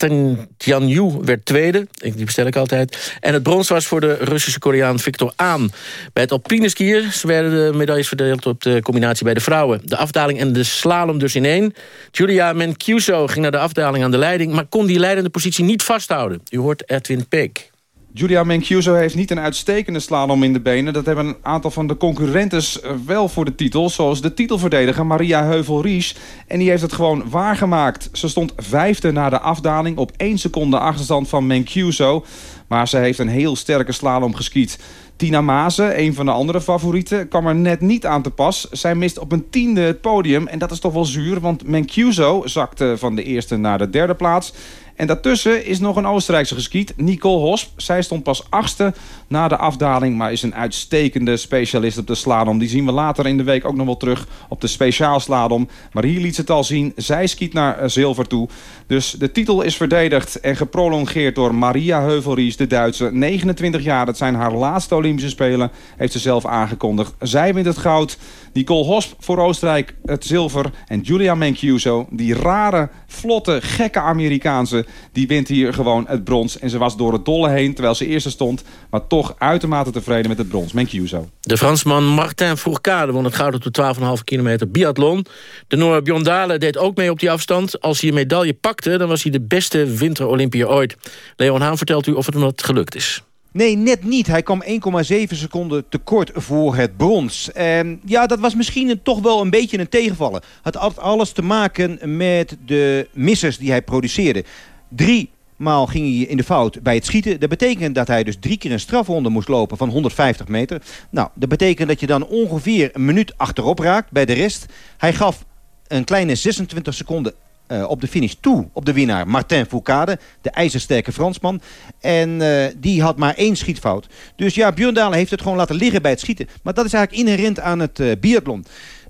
Tianyu werd tweede. Die bestel ik altijd. En het brons was voor de Russische Koreaan Victor Aan. Bij het alpine skiën werden de medailles verdeeld op de combinatie bij de vrouwen. De afdaling en de slalom dus in één. Julia Mancuso ging naar de afdaling aan de leiding... maar kon die leidende positie niet vasthouden. U hoort Edwin Peek. Julia Mancuso heeft niet een uitstekende slalom in de benen. Dat hebben een aantal van de concurrentes eh, wel voor de titel. Zoals de titelverdediger Maria Heuvel-Ries. En die heeft het gewoon waargemaakt. Ze stond vijfde na de afdaling op 1 seconde achterstand van Mancuso. Maar ze heeft een heel sterke slalom geskiet. Tina Maze, een van de andere favorieten, kwam er net niet aan te pas. Zij mist op een tiende het podium. En dat is toch wel zuur, want Mancuso zakte van de eerste naar de derde plaats. En daartussen is nog een Oostenrijkse geskiet, Nicole Hosp. Zij stond pas achtste na de afdaling, maar is een uitstekende specialist op de slalom. Die zien we later in de week ook nog wel terug op de speciaalslalom. Maar hier liet ze het al zien, zij skiet naar eh, zilver toe. Dus de titel is verdedigd en geprolongeerd door Maria Heuvelries, de Duitse. 29 jaar, dat zijn haar laatste Olympische Spelen, heeft ze zelf aangekondigd. Zij wint het goud. Nicole Hosp voor Oostenrijk het zilver. En Julia Mancuso, die rare, vlotte, gekke Amerikaanse... die wint hier gewoon het brons. En ze was door het dolle heen, terwijl ze eerste stond... maar toch uitermate tevreden met het brons. Mancuso. De Fransman Martin Fourcade won het goud op de 12,5 kilometer biathlon. De Noor Biondale deed ook mee op die afstand. Als hij een medaille pakte, dan was hij de beste winterolympiër ooit. Leon Haan vertelt u of het hem dat gelukt is. Nee, net niet. Hij kwam 1,7 seconden tekort voor het brons. En ja, dat was misschien een, toch wel een beetje een tegenvallen. Het had alles te maken met de missers die hij produceerde. Drie maal ging hij in de fout bij het schieten. Dat betekent dat hij dus drie keer een strafronde moest lopen van 150 meter. Nou, dat betekent dat je dan ongeveer een minuut achterop raakt bij de rest. Hij gaf een kleine 26 seconden eh, op de finish toe op de winnaar Martin Foucade, de ijzersterke Fransman. En eh, die had maar één schietfout. Dus ja, Björn Dalen heeft het gewoon laten liggen bij het schieten. Maar dat is eigenlijk inherent aan het eh, biathlon.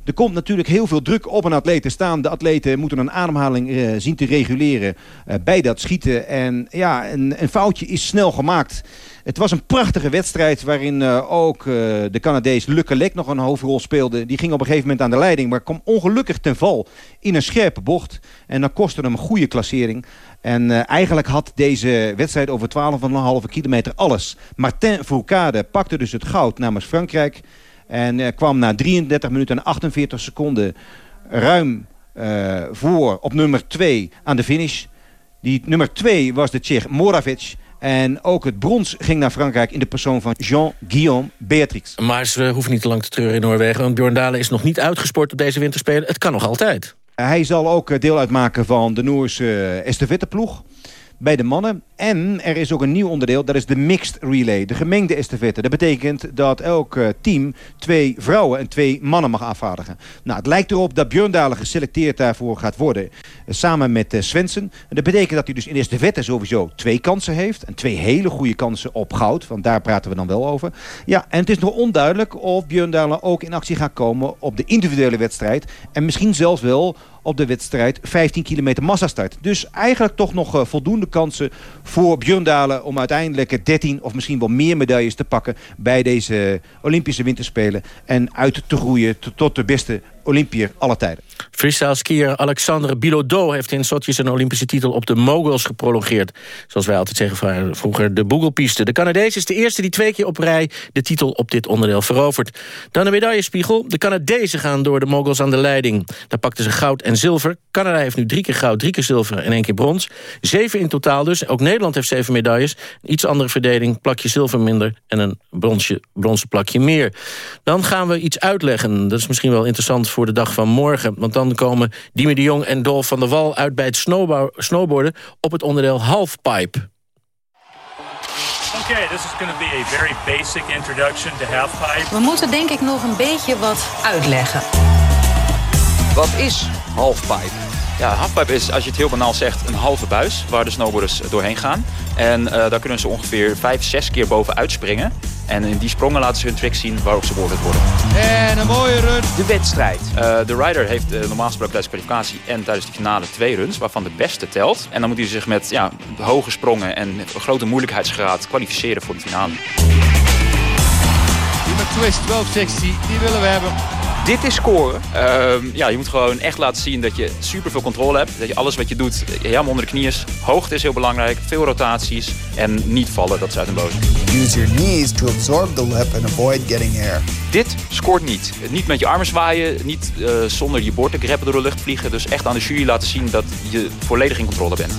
Er komt natuurlijk heel veel druk op een atleet te staan. De atleten moeten een ademhaling eh, zien te reguleren eh, bij dat schieten. En ja, een, een foutje is snel gemaakt. Het was een prachtige wedstrijd waarin eh, ook de Canadees Lek nog een hoofdrol speelde. Die ging op een gegeven moment aan de leiding, maar kwam ongelukkig ten val in een scherpe bocht. En dat kostte hem een goede klassering. En eigenlijk had deze wedstrijd over 12,5 kilometer alles. Martin Fourcade pakte dus het goud namens Frankrijk. En eh, kwam na 33 minuten en 48 seconden ruim eh, voor op nummer 2 aan de finish. Die nummer 2 was de Tsjech Moravic. En ook het brons ging naar Frankrijk in de persoon van Jean-Guillaume Beatrix. Maar ze hoeven niet te lang te treuren in Noorwegen... want Björn Dalen is nog niet uitgesport op deze winterspelen. Het kan nog altijd. Hij zal ook eh, deel uitmaken van de Noorse estafetteploeg bij de mannen. En er is ook een nieuw onderdeel, dat is de mixed relay, de gemengde estafette. Dat betekent dat elk eh, team twee vrouwen en twee mannen mag afvaardigen. Nou, het lijkt erop dat Björn Dalen geselecteerd daarvoor gaat worden, eh, samen met uh, Svensson. En dat betekent dat hij dus in estafette sowieso twee kansen heeft. En twee hele goede kansen op goud, want daar praten we dan wel over. Ja, en het is nog onduidelijk of Björn Dalen ook in actie gaat komen op de individuele wedstrijd. En misschien zelfs wel op de wedstrijd 15 kilometer massastart. Dus eigenlijk toch nog uh, voldoende kansen voor Björn Dalen om uiteindelijk 13 of misschien wel meer medailles te pakken bij deze Olympische Winterspelen. En uit te groeien tot de beste Olympier aller tijden. Freestyle skier Alexandre Bilodeau heeft in Sochi zijn Olympische titel op de moguls geprolongeerd. Zoals wij altijd zeggen vroeger de boegelpiste. De Canadees is de eerste die twee keer op rij de titel op dit onderdeel verovert. Dan de medaillespiegel. De Canadezen gaan door de moguls aan de leiding. Daar pakten ze goud en zilver. Canada heeft nu drie keer goud, drie keer zilver en één keer brons. Zeven in totaal dus. Ook Nederland heeft zeven medailles. Een iets andere verdeling, plakje zilver minder en een bronsje, bronzen plakje meer. Dan gaan we iets uitleggen. Dat is misschien wel interessant voor de dag van morgen. Want dan komen Diemer de Jong en Dolf van der Wal uit bij het snowboarden op het onderdeel halfpipe. Okay, this is going to be a very basic introduction to halfpipe. We moeten denk ik nog een beetje wat uitleggen. Wat is halfpipe? Ja, halfpipe is, als je het heel banaal zegt, een halve buis waar de snowboarders doorheen gaan. En eh, daar kunnen ze ongeveer 5, 6 keer bovenuit springen. En in die sprongen laten ze hun trick zien waarop ze beoordeeld worden. En een mooie run. De wedstrijd. Eh, de rider heeft eh, normaal gesproken tijdens de kwalificatie en tijdens de finale twee runs, waarvan de beste telt. En dan moet hij zich met ja, hoge sprongen en een grote moeilijkheidsgraad kwalificeren voor de finale. Die McTwist 1260, die willen we hebben. Dit is scoren. Ehm, ja, je moet gewoon echt laten zien dat je super veel controle hebt. Dat je alles wat je doet helemaal onder de knie is. Hoogte is heel belangrijk, veel rotaties en niet vallen, dat is uit een boze. Use your knees to absorb the lip and avoid getting air. Dit scoort niet. Niet met je armen zwaaien, niet uh, zonder je bord te greppen door de lucht vliegen. Dus echt aan de jury laten zien dat je volledig in controle bent.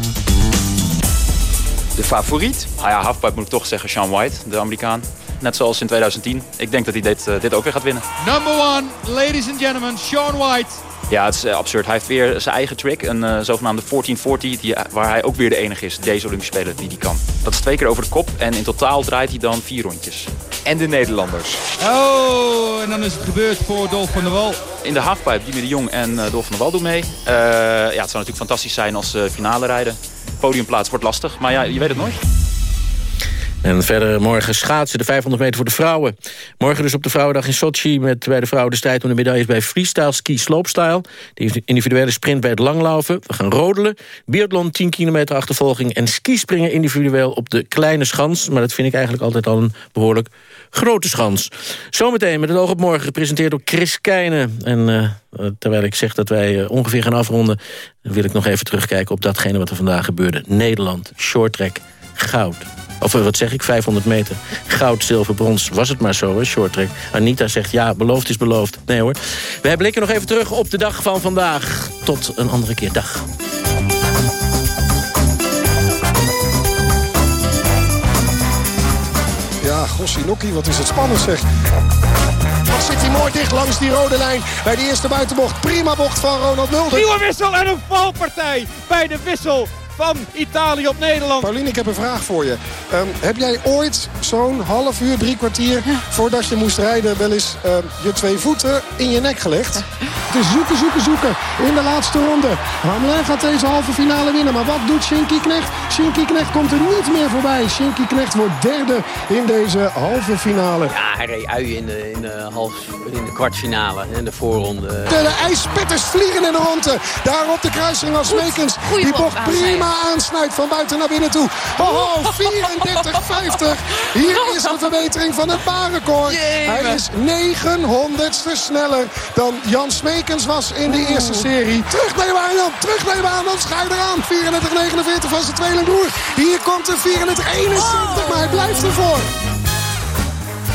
De favoriet? Ah ja, halfpipe moet ik toch zeggen Sean White, de Amerikaan. Net zoals in 2010. Ik denk dat hij dit, uh, dit ook weer gaat winnen. Number one, ladies and gentlemen, Sean White. Ja, het is uh, absurd. Hij heeft weer zijn eigen trick, een uh, zogenaamde 1440, die, waar hij ook weer de enige is, deze Olympische Spelen, die die kan. Dat is twee keer over de kop en in totaal draait hij dan vier rondjes. En de Nederlanders. Oh, en dan is het gebeurd voor Dolf van der Wal. In de halfpipe, Dimitri de Jong en Dolf van der Wal doen mee. ja, het zou natuurlijk fantastisch zijn als ze finale rijden. Podiumplaats wordt lastig, maar ja, je weet het nooit. En verder morgen schaatsen de 500 meter voor de vrouwen. Morgen dus op de Vrouwendag in Sochi met bij de vrouwen de strijd om de medailles bij freestyle ski slopestyle. De individuele sprint bij het langlaufen. We gaan rodelen, biathlon 10 kilometer achtervolging en skispringen individueel op de kleine schans. Maar dat vind ik eigenlijk altijd al een behoorlijk grote schans. Zometeen met het oog op morgen gepresenteerd door Chris Keijnen. En uh, terwijl ik zeg dat wij uh, ongeveer gaan afronden... wil ik nog even terugkijken op datgene wat er vandaag gebeurde. Nederland, shorttrack, goud. Of wat zeg ik, 500 meter. Goud, zilver, brons, was het maar zo, hè, shorttrack. Anita zegt, ja, beloofd is beloofd. Nee hoor. Wij blikken nog even terug op de dag van vandaag. Tot een andere keer. Dag. Ja, Gossi Nokkie, wat is het spannend zeg. Wat zit hij mooi dicht langs die rode lijn bij de eerste buitenbocht. Prima bocht van Ronald Mulder. Nieuwe wissel en een valpartij bij de wissel van Italië op Nederland. Paulien, ik heb een vraag voor je. Um, heb jij ooit zo'n half uur, drie kwartier... voordat je moest rijden wel eens uh, je twee voeten in je nek gelegd? *laughs* Het is zoeken, zoeken, zoeken in de laatste ronde. Hamlin gaat deze halve finale winnen. Maar wat doet Shinky Knecht? Shinky Knecht komt er niet meer voorbij. Shinky Knecht wordt derde in deze halve finale. Ja, hij reed uien in de, in de, half, in de kwartfinale, in de voorronde. De, de ijspetters vliegen in de ronde. Daar op de kruising als Smekens. Die bocht prima aansnijdt van buiten naar binnen toe. Oh, 34-50. Hier is een verbetering van het baanrecord. Hij is 900ste sneller dan Jan Smekens was in de eerste serie. Terugnemen aan Jan, terugnemen aan, dan ga je eraan. 34-49 van zijn tweelingbroer. Hier komt de 34-71, maar hij blijft ervoor.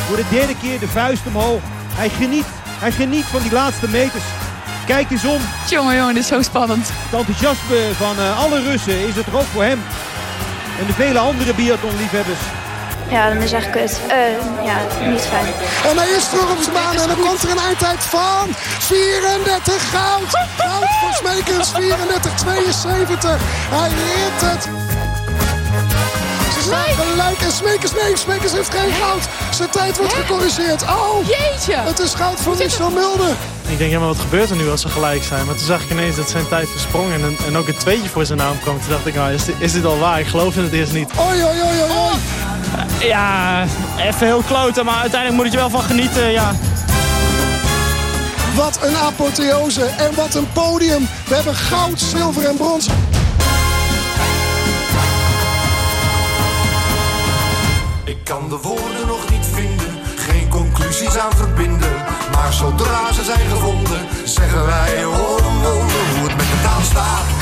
Voor de derde keer de vuist omhoog. Hij geniet, hij geniet van die laatste meters. Kijk eens om. Jongen, jongen, dit is zo spannend. Het enthousiasme van uh, alle Russen is het er ook voor hem. En de vele andere biathlonliefhebbers. Ja, dan is echt kut. Uh, ja, niet fijn. En hij is terug op zijn baan en dan komt er een eindtijd van 34 goud. Goud voor Smekens, 34-72. Hij reert het. Zijn gelijk en Smekens, nee, Smekens heeft geen goud. Zijn tijd wordt gecorrigeerd. Oh, Jeetje. het is goud voor Michel Mulder. Ik denk, ja, maar wat gebeurt er nu als ze gelijk zijn? Maar toen zag ik ineens dat zijn tijd versprongen en, en ook een tweetje voor zijn naam kwam. Toen dacht ik, nou, is dit, is dit al waar? Ik geloof in het eerst niet. Oei, oei, oei, oei. Ja, even heel kloten, maar uiteindelijk moet je wel van genieten, ja. Wat een apotheose en wat een podium. We hebben goud, zilver en brons. Kan de woorden nog niet vinden, geen conclusies aan verbinden. Maar zodra ze zijn gevonden, zeggen wij oh, oh, hoe het met de taal staat.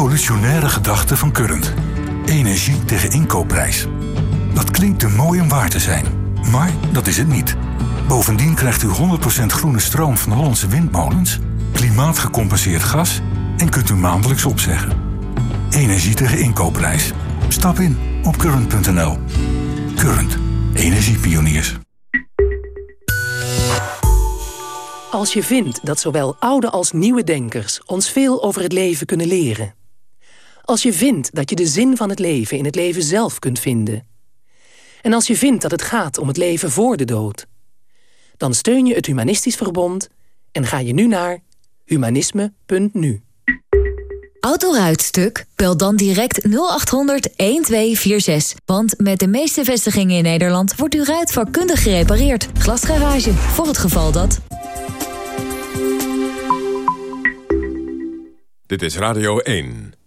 Revolutionaire gedachte van Current. Energie tegen inkoopprijs. Dat klinkt te mooi om waar te zijn, maar dat is het niet. Bovendien krijgt u 100% groene stroom van Hollandse windmolens, klimaatgecompenseerd gas en kunt u maandelijks opzeggen. Energie tegen inkoopprijs. Stap in op current.nl. Current. Energiepioniers. Als je vindt dat zowel oude als nieuwe denkers ons veel over het leven kunnen leren. Als je vindt dat je de zin van het leven in het leven zelf kunt vinden. En als je vindt dat het gaat om het leven voor de dood. Dan steun je het Humanistisch Verbond en ga je nu naar humanisme.nu. Autoruitstuk? Bel dan direct 0800 1246. Want met de meeste vestigingen in Nederland wordt uw ruit vakkundig gerepareerd. Glasgarage, voor het geval dat... Dit is Radio 1.